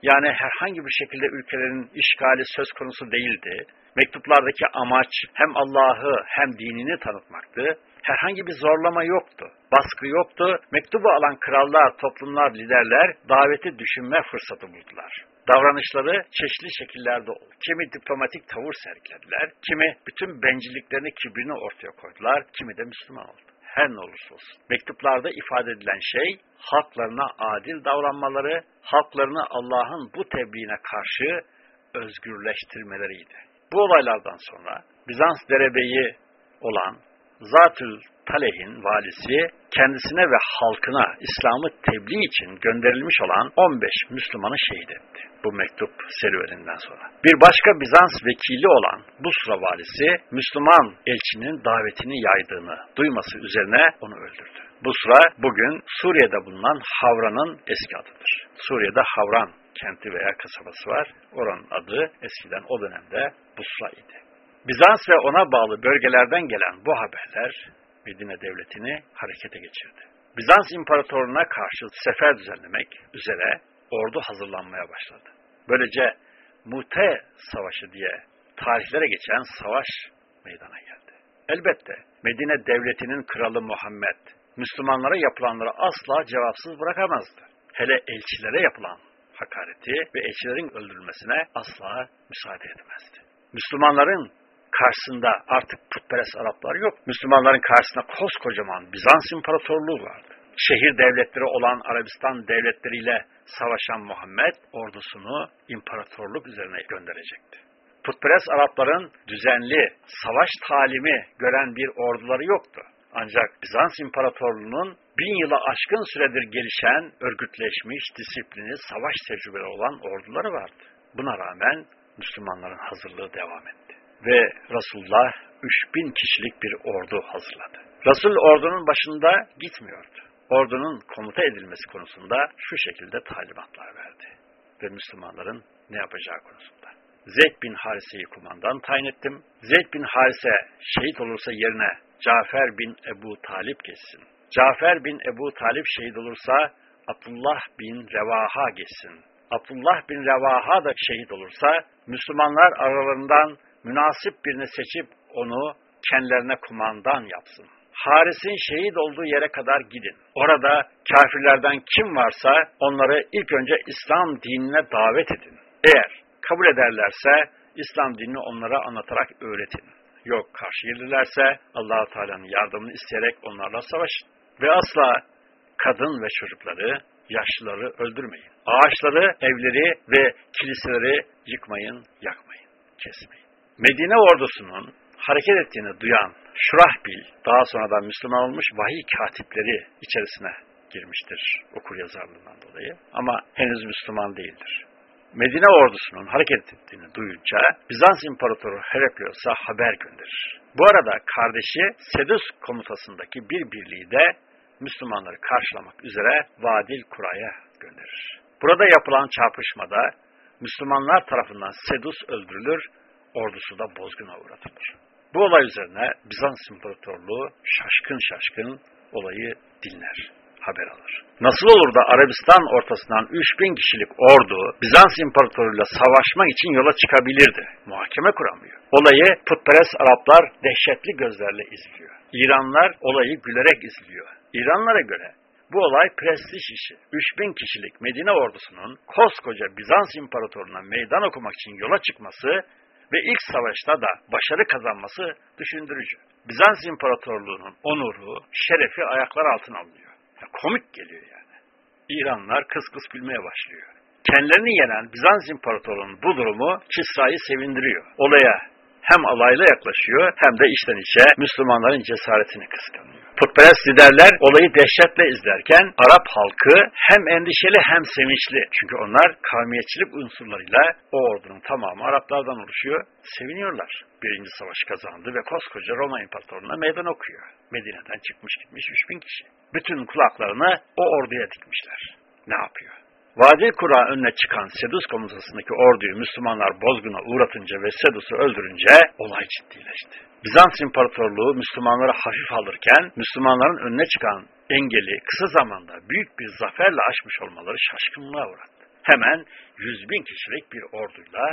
Yani herhangi bir şekilde ülkelerin işgali söz konusu değildi. Mektuplardaki amaç hem Allah'ı hem dinini tanıtmaktı. Herhangi bir zorlama yoktu, baskı yoktu. Mektubu alan krallar, toplumlar, liderler daveti düşünme fırsatı buldular. Davranışları çeşitli şekillerde oldu. Kimi diplomatik tavır sergilediler, kimi bütün bencilliklerini, kibrini ortaya koydular, kimi de Müslüman oldu her ne olursa olsun. Mektuplarda ifade edilen şey halklarına adil davranmaları, halklarını Allah'ın bu tebliğine karşı özgürleştirmeleriydi. Bu olaylardan sonra Bizans derebeyi olan Zatül Taleh'in valisi kendisine ve halkına İslam'ı tebliğ için gönderilmiş olan 15 Müslümanı şehit etti bu mektup serüveninden sonra. Bir başka Bizans vekili olan Busra valisi Müslüman elçinin davetini yaydığını duyması üzerine onu öldürdü. Busra bugün Suriye'de bulunan Havran'ın eski adıdır. Suriye'de Havran kenti veya kasabası var. Oranın adı eskiden o dönemde Busra idi. Bizans ve ona bağlı bölgelerden gelen bu haberler Medine devletini harekete geçirdi. Bizans imparatorluğuna karşı sefer düzenlemek üzere ordu hazırlanmaya başladı. Böylece Mute Savaşı diye tarihlere geçen savaş meydana geldi. Elbette Medine devletinin kralı Muhammed Müslümanlara yapılanları asla cevapsız bırakamazdı. Hele elçilere yapılan hakareti ve elçilerin öldürülmesine asla müsaade etmezdi. Müslümanların karşısında artık putperest Araplar yok. Müslümanların karşısında koskocaman Bizans İmparatorluğu vardı. Şehir devletleri olan Arabistan devletleriyle savaşan Muhammed ordusunu imparatorluk üzerine gönderecekti. Putperest Arapların düzenli savaş talimi gören bir orduları yoktu. Ancak Bizans İmparatorluğu'nun bin yıla aşkın süredir gelişen, örgütleşmiş, disiplini, savaş tecrübeleri olan orduları vardı. Buna rağmen Müslümanların hazırlığı devam etti. Ve Resulullah 3000 kişilik bir ordu hazırladı. Resul ordunun başında gitmiyordu. Ordunun komuta edilmesi konusunda şu şekilde talimatlar verdi. Ve Müslümanların ne yapacağı konusunda. Zeyd bin Harise'yi kumandan tayin ettim. Zeyd bin Harise şehit olursa yerine Cafer bin Ebu Talip geçsin. Cafer bin Ebu Talip şehit olursa Abdullah bin Revaha geçsin. Abdullah bin Revaha da şehit olursa Müslümanlar aralarından münasip birini seçip onu kendilerine kumandan yapsın. Haris'in şehit olduğu yere kadar gidin. Orada kafirlerden kim varsa onları ilk önce İslam dinine davet edin. Eğer kabul ederlerse İslam dinini onlara anlatarak öğretin. Yok karşı gelirlerse allah Teala'nın yardımını isteyerek onlarla savaşın. Ve asla kadın ve çocukları, yaşlıları öldürmeyin. Ağaçları, evleri ve kiliseleri yıkmayın, yakmayın, kesmeyin. Medine ordusunun hareket ettiğini duyan Şurahbil, daha sonradan Müslüman olmuş vahiy katipleri içerisine girmiştir okur yazarlığından dolayı. Ama henüz Müslüman değildir. Medine ordusunun hareket ettiğini duyunca Bizans İmparatoru Heraklios'a haber gönderir. Bu arada kardeşi Sedus komutasındaki bir birliği de Müslümanları karşılamak üzere Vadil Kura'ya gönderir. Burada yapılan çarpışmada Müslümanlar tarafından Sedus öldürülür, ordusu da bozguna uğratılır. Bu olay üzerine Bizans İmparatorluğu şaşkın şaşkın olayı dinler, haber alır. Nasıl olur da Arabistan ortasından 3000 kişilik ordu Bizans İmparatorluğu'yla savaşmak için yola çıkabilirdi? Muhakeme kuramıyor. Olayı putperest Araplar dehşetli gözlerle izliyor. İranlar olayı gülerek izliyor. İranlara göre bu olay prestij işi. 3000 kişilik Medine ordusunun koskoca Bizans İmparatorluğu'na meydan okumak için yola çıkması ve ilk savaşta da başarı kazanması düşündürücü. Bizans İmparatorluğu'nun onuru, şerefi ayaklar altına alınıyor. Ya komik geliyor yani. İranlar kıs kıs gülmeye başlıyor. kendilerini yenen Bizans İmparatorluğu'nun bu durumu Kisra'yı sevindiriyor. Olaya hem alayla yaklaşıyor hem de içten içe Müslümanların cesaretini kıskanıyor. Putperest liderler olayı dehşetle izlerken Arap halkı hem endişeli hem sevinçli. Çünkü onlar kavmiyetçilik unsurlarıyla o ordunun tamamı Araplardan oluşuyor. Seviniyorlar. Birinci savaş kazandı ve koskoca Roma İmparatorluğu'na meydan okuyor. Medine'den çıkmış gitmiş 3000 kişi. Bütün kulaklarını o orduya dikmişler. Ne yapıyor? Vadi Kura önüne çıkan Sedus komutasındaki orduyu Müslümanlar bozguna uğratınca ve Sedus'u öldürünce olay ciddileşti. Bizans İmparatorluğu Müslümanları hafif alırken Müslümanların önüne çıkan engeli kısa zamanda büyük bir zaferle aşmış olmaları şaşkınlığa uğrattı. Hemen yüz bin kişilik bir orduyla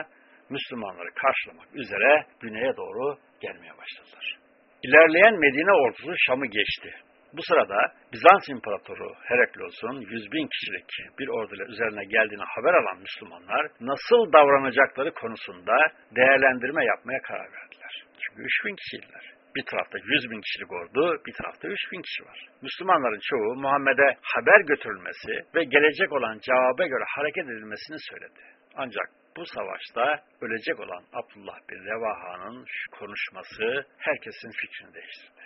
Müslümanları karşılamak üzere güneye doğru gelmeye başladılar. İlerleyen Medine ordusu Şam'ı geçti. Bu sırada Bizans İmparatoru Heraklos'un 100 bin kişilik bir orduyla üzerine geldiğini haber alan Müslümanlar nasıl davranacakları konusunda değerlendirme yapmaya karar verdiler. Çünkü 3 bin kişiydiler. Bir tarafta 100 bin kişilik ordu, bir tarafta 3 bin kişi var. Müslümanların çoğu Muhammed'e haber götürülmesi ve gelecek olan cevaba göre hareket edilmesini söyledi. Ancak bu savaşta ölecek olan Abdullah bin Revaha'nın konuşması herkesin fikrini değiştirdi.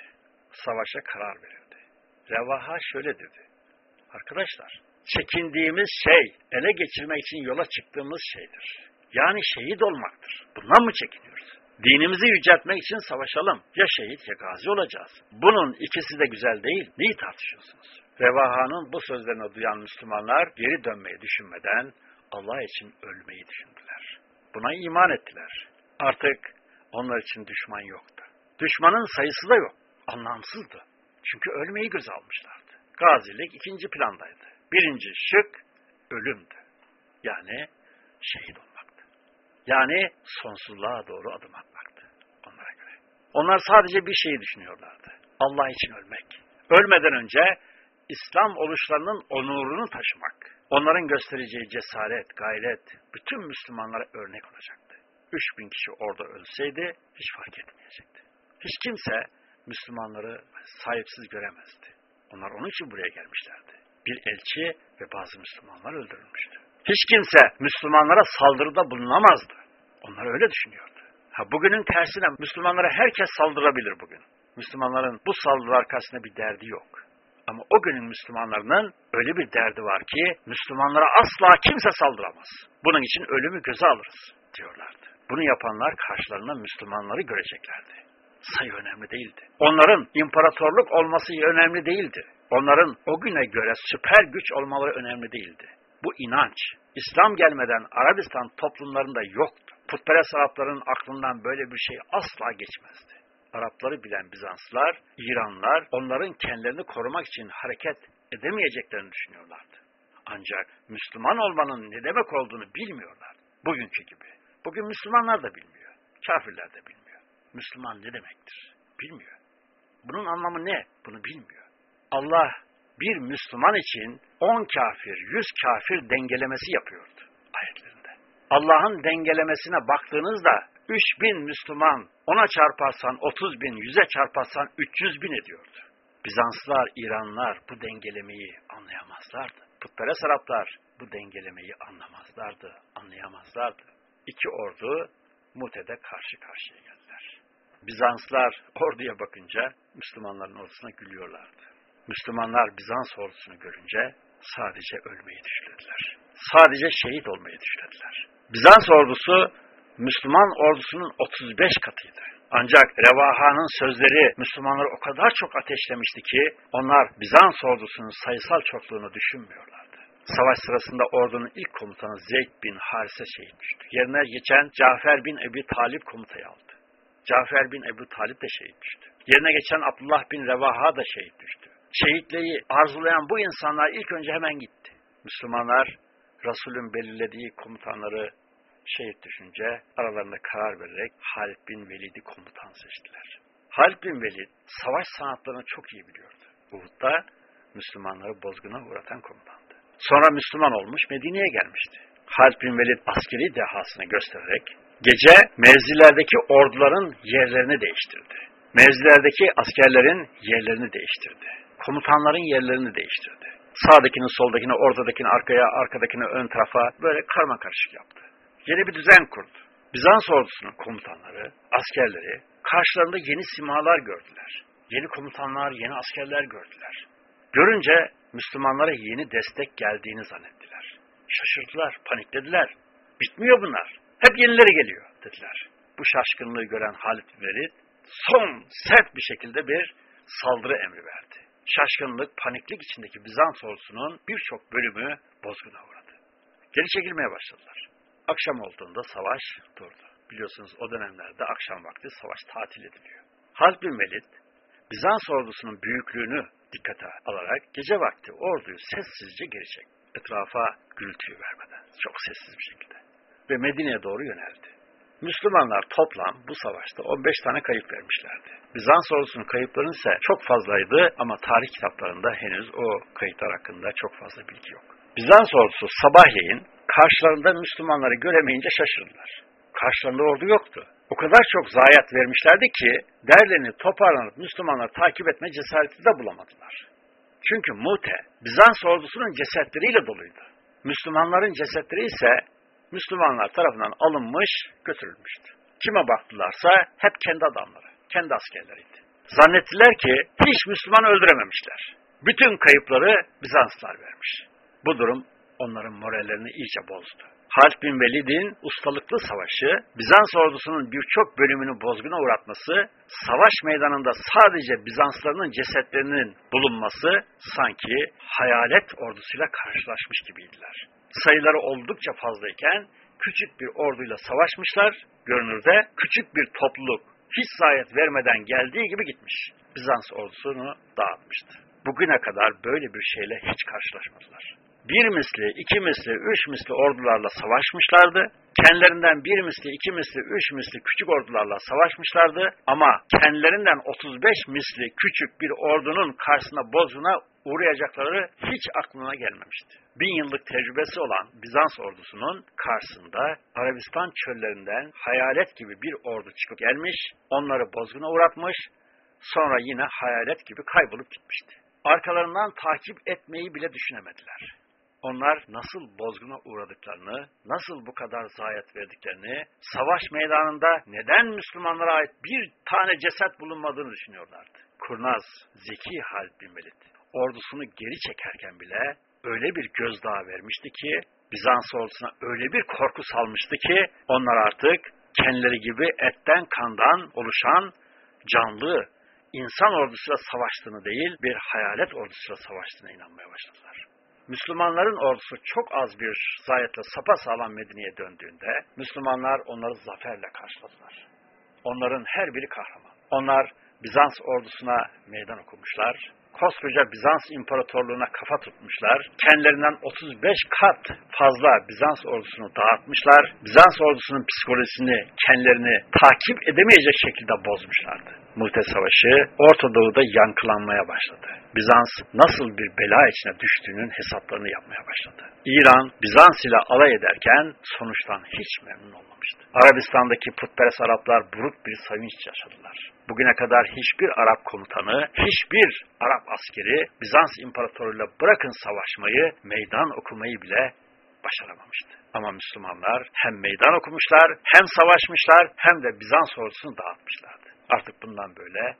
Savaşa karar verildi. Revaha şöyle dedi. Arkadaşlar, çekindiğimiz şey, ele geçirmek için yola çıktığımız şeydir. Yani şehit olmaktır. Bundan mı çekiniyoruz? Dinimizi yüceltmek için savaşalım. Ya şehit ya gazi olacağız. Bunun ikisi de güzel değil. Neyi tartışıyorsunuz? Revaha'nın bu sözlerini duyan Müslümanlar geri dönmeyi düşünmeden Allah için ölmeyi düşündüler. Buna iman ettiler. Artık onlar için düşman yoktu. Düşmanın sayısı da yok. Anlamsızdı. Çünkü ölmeyi göz almışlardı. Gazilik ikinci plandaydı. Birinci şık ölümdü. Yani şehit olmaktı. Yani sonsuzluğa doğru adım atmaktı onlara göre. Onlar sadece bir şeyi düşünüyorlardı. Allah için ölmek. Ölmeden önce İslam oluşlarının onurunu taşımak. Onların göstereceği cesaret, gayret bütün Müslümanlara örnek olacaktı. 3000 kişi orada ölseydi hiç fark etmeyecekti. Hiç kimse Müslümanları sahipsiz göremezdi. Onlar onun için buraya gelmişlerdi. Bir elçi ve bazı Müslümanlar öldürülmüştü. Hiç kimse Müslümanlara saldırıda bulunamazdı. Onlar öyle düşünüyordu. Ha bugünün tersine Müslümanlara herkes saldırabilir bugün. Müslümanların bu saldırılar karşısında bir derdi yok. Ama o günün Müslümanlarının öyle bir derdi var ki Müslümanlara asla kimse saldıramaz. Bunun için ölümü göze alırız diyorlardı. Bunu yapanlar karşılarına Müslümanları göreceklerdi. Sayı önemli değildi. Onların imparatorluk olması önemli değildi. Onların o güne göre süper güç olmaları önemli değildi. Bu inanç İslam gelmeden Arabistan toplumlarında yoktu. Putperest Arapların aklından böyle bir şey asla geçmezdi. Arapları bilen Bizanslar, İranlar onların kendilerini korumak için hareket edemeyeceklerini düşünüyorlardı. Ancak Müslüman olmanın ne demek olduğunu bilmiyorlar. Bugünkü gibi. Bugün Müslümanlar da bilmiyor. Kafirler de bilmiyor. Müslüman ne demektir? Bilmiyor. Bunun anlamı ne? Bunu bilmiyor. Allah bir Müslüman için on kafir, yüz kafir dengelemesi yapıyordu ayetlerinde. Allah'ın dengelemesine baktığınızda 3 bin Müslüman ona çarparsan 30 bin, yüze çarparsan 300 bin ediyordu. Bizanslar, İranlar bu dengelemeyi anlayamazlardı. Putperest Araplar bu dengelemeyi anlamazlardı, anlayamazlardı. İki ordu Mute'de karşı karşıya geldiler. Bizanslar orduya bakınca Müslümanların ordusuna gülüyorlardı. Müslümanlar Bizans ordusunu görünce sadece ölmeyi düşündüler. Sadece şehit olmayı düşündüler. Bizans ordusu Müslüman ordusunun 35 katıydı. Ancak Revaha'nın sözleri Müslümanları o kadar çok ateşlemişti ki onlar Bizans ordusunun sayısal çokluğunu düşünmüyorlardı. Savaş sırasında ordunun ilk komutanı Zeyd bin Harise şehit düştü. Yerine geçen Cafer bin Ebi Talip komutayı aldı. Cafer bin Ebu Talip de şehit düştü. Yerine geçen Abdullah bin Revaha da şehit düştü. Şehitliği arzulayan bu insanlar ilk önce hemen gitti. Müslümanlar Resulün belirlediği komutanları şehit düşünce aralarında karar vererek Halid bin Velid'i komutan seçtiler. Halid bin Velid savaş sanatlarını çok iyi biliyordu. Uhud'da Müslümanları bozguna uğratan komutandı. Sonra Müslüman olmuş Medine'ye gelmişti. Halid bin Velid askeri dehasını göstererek gece mevzilerdeki orduların yerlerini değiştirdi. Mevzilerdeki askerlerin yerlerini değiştirdi. Komutanların yerlerini değiştirdi. Sağdakini, soldakini, ortadakini, arkaya, arkadakini, ön tarafa böyle karma karışık yaptı. Yeni bir düzen kurdu. Bizans ordusunun komutanları, askerleri karşılarında yeni simalar gördüler. Yeni komutanlar, yeni askerler gördüler. Görünce Müslümanlara yeni destek geldiğini zannettiler. Şaşırdılar, paniklediler. Bitmiyor bunlar. Hep yenileri geliyor dediler. Bu şaşkınlığı gören Halid bin son sert bir şekilde bir saldırı emri verdi. Şaşkınlık, paniklik içindeki Bizans ordusunun birçok bölümü bozguna uğradı. Geri çekilmeye başladılar. Akşam olduğunda savaş durdu. Biliyorsunuz o dönemlerde akşam vakti savaş tatil ediliyor. Halid bin Velid, Bizans ordusunun büyüklüğünü dikkate alarak gece vakti orduyu sessizce geri çekti. Etrafa gürültüyü vermeden, çok sessiz bir şekilde. Ve Medine'ye doğru yöneldi. Müslümanlar toplam bu savaşta 15 tane kayıp vermişlerdi. Bizans ordusunun kayıpları ise çok fazlaydı ama tarih kitaplarında henüz o kayıtlar hakkında çok fazla bilgi yok. Bizans ordusu sabahleyin karşılarında Müslümanları göremeyince şaşırdılar. Karşılarında ordu yoktu. O kadar çok zayiat vermişlerdi ki derlerini toparlanıp Müslümanları takip etme cesareti de bulamadılar. Çünkü Mute, Bizans ordusunun cesetleriyle doluydu. Müslümanların cesetleri ise Müslümanlar tarafından alınmış, götürülmüştü. Kime baktılarsa hep kendi adamları, kendi askerleriydi. Zannettiler ki hiç Müslüman öldürememişler. Bütün kayıpları Bizanslar vermiş. Bu durum onların morallerini iyice bozdu. Halid bin Velid'in ustalıklı savaşı, Bizans ordusunun birçok bölümünü bozguna uğratması, savaş meydanında sadece Bizanslarının cesetlerinin bulunması sanki hayalet ordusuyla karşılaşmış gibiydiler. Sayıları oldukça fazlayken küçük bir orduyla savaşmışlar, görünürde küçük bir topluluk hiç zayet vermeden geldiği gibi gitmiş. Bizans ordusunu dağıtmıştı. Bugüne kadar böyle bir şeyle hiç karşılaşmadılar bir misli, iki misli, üç misli ordularla savaşmışlardı. Kendilerinden bir misli, iki misli, üç misli küçük ordularla savaşmışlardı. Ama kendilerinden 35 misli küçük bir ordunun karşısına bozuna uğrayacakları hiç aklına gelmemişti. Bin yıllık tecrübesi olan Bizans ordusunun karşısında Arabistan çöllerinden hayalet gibi bir ordu çıkıp gelmiş, onları bozguna uğratmış, sonra yine hayalet gibi kaybolup gitmişti. Arkalarından takip etmeyi bile düşünemediler onlar nasıl bozguna uğradıklarını, nasıl bu kadar zayiat verdiklerini, savaş meydanında neden Müslümanlara ait bir tane ceset bulunmadığını düşünüyorlardı. Kurnaz, zeki Halid bin Velid, ordusunu geri çekerken bile öyle bir gözdağı vermişti ki, Bizans ordusuna öyle bir korku salmıştı ki, onlar artık kendileri gibi etten kandan oluşan canlı, insan ordusuyla savaştığını değil, bir hayalet ordusuyla savaştığına inanmaya başladılar. Müslümanların ordusu çok az bir zayitle sağlam Medine'ye döndüğünde Müslümanlar onları zaferle karşıladılar. Onların her biri kahraman. Onlar Bizans ordusuna meydan okumuşlar. Koskoca Bizans İmparatorluğu'na kafa tutmuşlar. Kendilerinden 35 kat fazla Bizans ordusunu dağıtmışlar. Bizans ordusunun psikolojisini, kendilerini takip edemeyecek şekilde bozmuşlardı. Muhte Savaşı Orta Doğu'da yankılanmaya başladı. Bizans nasıl bir bela içine düştüğünün hesaplarını yapmaya başladı. İran, Bizans ile alay ederken sonuçtan hiç memnun olmamıştı. Arabistan'daki putperest Araplar buruk bir sevinç yaşadılar. Bugüne kadar hiçbir Arap komutanı, hiçbir Arap askeri Bizans İmparatorluğuyla bırakın savaşmayı, meydan okumayı bile başaramamıştı. Ama Müslümanlar hem meydan okumuşlar, hem savaşmışlar, hem de Bizans ordusunu dağıtmışlardı. Artık bundan böyle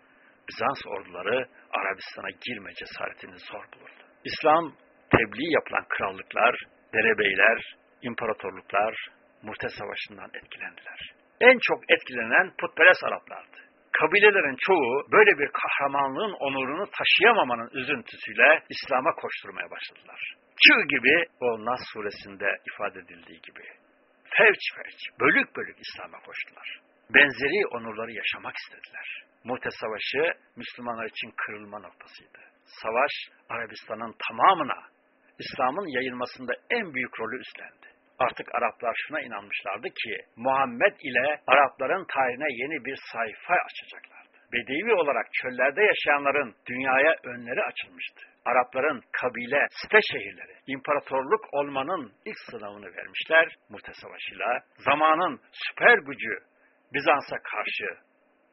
Bizans orduları Arabistan'a girme cesaretini zor bulurdu. İslam tebliğ yapılan krallıklar, derebeyler, imparatorluklar Murte Savaşı'ndan etkilendiler. En çok etkilenen putperest Araplardı. Kabilelerin çoğu böyle bir kahramanlığın onurunu taşıyamamanın üzüntüsüyle İslam'a koşturmaya başladılar. Çığ gibi o Nas suresinde ifade edildiği gibi fevç fevç, bölük bölük İslam'a koştular benzeri onurları yaşamak istediler. Muhte Savaşı Müslümanlar için kırılma noktasıydı. Savaş Arabistan'ın tamamına İslam'ın yayılmasında en büyük rolü üstlendi. Artık Araplar şuna inanmışlardı ki Muhammed ile Arapların tarihine yeni bir sayfa açacaklardı. Bedevi olarak çöllerde yaşayanların dünyaya önleri açılmıştı. Arapların kabile, site şehirleri, imparatorluk olmanın ilk sınavını vermişler Mute Savaşı'yla. Zamanın süper gücü Bizans'a karşı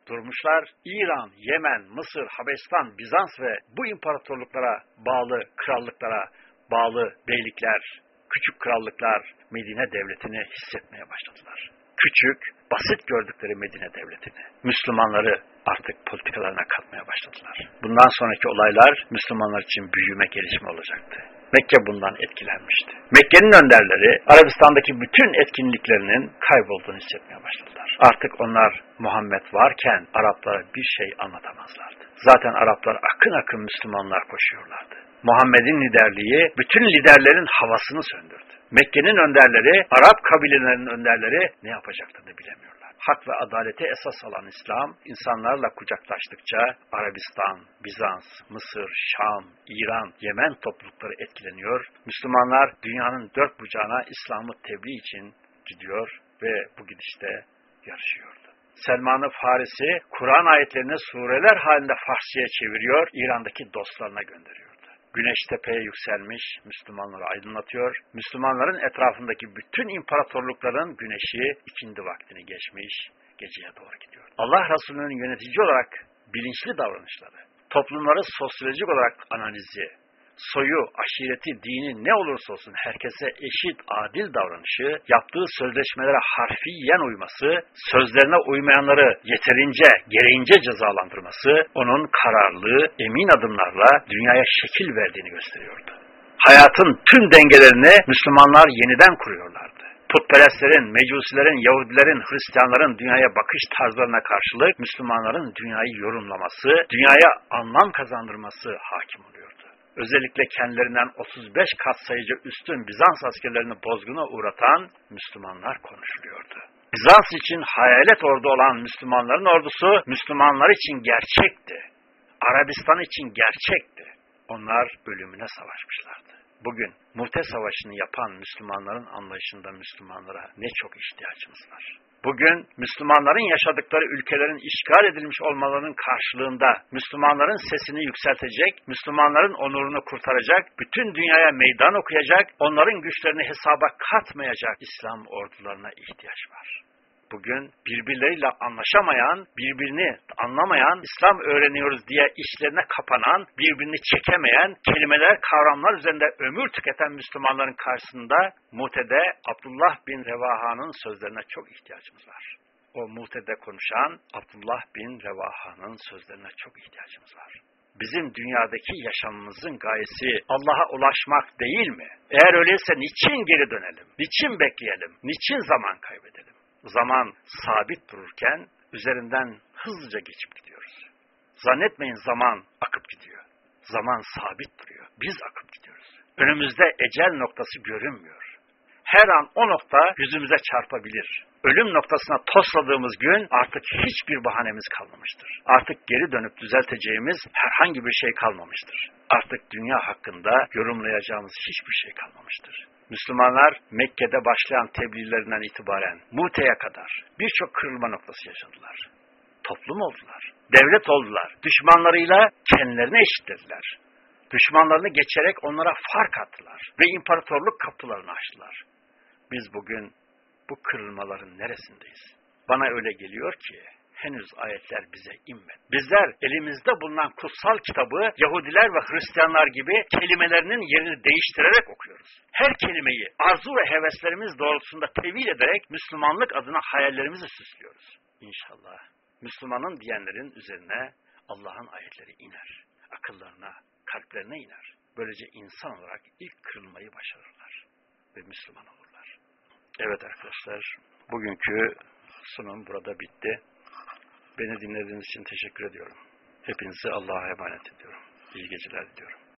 durmuşlar. İran, Yemen, Mısır, Habeşistan, Bizans ve bu imparatorluklara bağlı krallıklara bağlı beylikler, küçük krallıklar Medine devletini hissetmeye başladılar. Küçük, basit gördükleri Medine devletini, Müslümanları artık politikalarına katmaya başladılar. Bundan sonraki olaylar Müslümanlar için büyüme, gelişme olacaktı. Mekke bundan etkilenmişti. Mekke'nin önderleri Arabistan'daki bütün etkinliklerinin kaybolduğunu hissetmeye başladılar. Artık onlar Muhammed varken Araplara bir şey anlatamazlardı. Zaten Araplar akın akın Müslümanlar koşuyorlardı. Muhammed'in liderliği bütün liderlerin havasını söndürdü. Mekke'nin önderleri, Arap kabilelerinin önderleri ne yapacaklarını bilemiyorlar hak ve adalete esas alan İslam, insanlarla kucaklaştıkça Arabistan, Bizans, Mısır, Şam, İran, Yemen toplulukları etkileniyor. Müslümanlar dünyanın dört bucağına İslam'ı tebliğ için gidiyor ve bu gidişte yarışıyordu. Selman-ı Farisi, Kur'an ayetlerini sureler halinde Farsçaya çeviriyor, İran'daki dostlarına gönderiyor. Güneş tepeye yükselmiş, Müslümanları aydınlatıyor. Müslümanların etrafındaki bütün imparatorlukların güneşi ikindi vaktini geçmiş, geceye doğru gidiyor. Allah Resulü'nün yönetici olarak bilinçli davranışları, toplumları sosyolojik olarak analizi, soyu, aşireti, dini ne olursa olsun herkese eşit, adil davranışı, yaptığı sözleşmelere harfiyen uyması, sözlerine uymayanları yeterince, gereğince cezalandırması, onun kararlı, emin adımlarla dünyaya şekil verdiğini gösteriyordu. Hayatın tüm dengelerini Müslümanlar yeniden kuruyorlardı putperestlerin, mecusilerin, Yahudilerin, Hristiyanların dünyaya bakış tarzlarına karşılık Müslümanların dünyayı yorumlaması, dünyaya anlam kazandırması hakim oluyordu özellikle kendilerinden 35 kat sayıcı üstün Bizans askerlerini bozguna uğratan Müslümanlar konuşuluyordu. Bizans için hayalet ordu olan Müslümanların ordusu Müslümanlar için gerçekti. Arabistan için gerçekti. Onlar ölümüne savaşmışlardı. Bugün Mute Savaşı'nı yapan Müslümanların anlayışında Müslümanlara ne çok ihtiyacımız var. Bugün Müslümanların yaşadıkları ülkelerin işgal edilmiş olmalarının karşılığında Müslümanların sesini yükseltecek, Müslümanların onurunu kurtaracak, bütün dünyaya meydan okuyacak, onların güçlerini hesaba katmayacak İslam ordularına ihtiyaç var bugün birbirleriyle anlaşamayan, birbirini anlamayan, İslam öğreniyoruz diye işlerine kapanan, birbirini çekemeyen, kelimeler, kavramlar üzerinde ömür tüketen Müslümanların karşısında Mute'de Abdullah bin Revaha'nın sözlerine çok ihtiyacımız var. O Mute'de konuşan Abdullah bin Revaha'nın sözlerine çok ihtiyacımız var bizim dünyadaki yaşamımızın gayesi Allah'a ulaşmak değil mi? Eğer öyleyse niçin geri dönelim? Niçin bekleyelim? Niçin zaman kaybedelim? Zaman sabit dururken üzerinden hızlıca geçip gidiyoruz. Zannetmeyin zaman akıp gidiyor. Zaman sabit duruyor. Biz akıp gidiyoruz. Önümüzde ecel noktası görünmüyor. Her an o nokta yüzümüze çarpabilir. Ölüm noktasına tosladığımız gün artık hiçbir bahanemiz kalmamıştır. Artık geri dönüp düzelteceğimiz herhangi bir şey kalmamıştır. Artık dünya hakkında yorumlayacağımız hiçbir şey kalmamıştır. Müslümanlar Mekke'de başlayan tebliğlerinden itibaren Mute'ye kadar birçok kırılma noktası yaşadılar. Toplum oldular, devlet oldular, düşmanlarıyla kendilerini eşitlediler. Düşmanlarını geçerek onlara fark attılar ve imparatorluk kapılarını açtılar. Biz bugün bu kırılmaların neresindeyiz? Bana öyle geliyor ki henüz ayetler bize inmedi. Bizler elimizde bulunan kutsal kitabı Yahudiler ve Hristiyanlar gibi kelimelerinin yerini değiştirerek okuyoruz. Her kelimeyi arzu ve heveslerimiz doğrultusunda tevil ederek Müslümanlık adına hayallerimizi süslüyoruz. İnşallah Müslümanın diyenlerin üzerine Allah'ın ayetleri iner. Akıllarına, kalplerine iner. Böylece insan olarak ilk kırılmayı başarırlar ve Müslüman olurlar. Evet arkadaşlar, bugünkü sunum burada bitti. Beni dinlediğiniz için teşekkür ediyorum. Hepinizi Allah'a emanet ediyorum. İyi geceler diliyorum.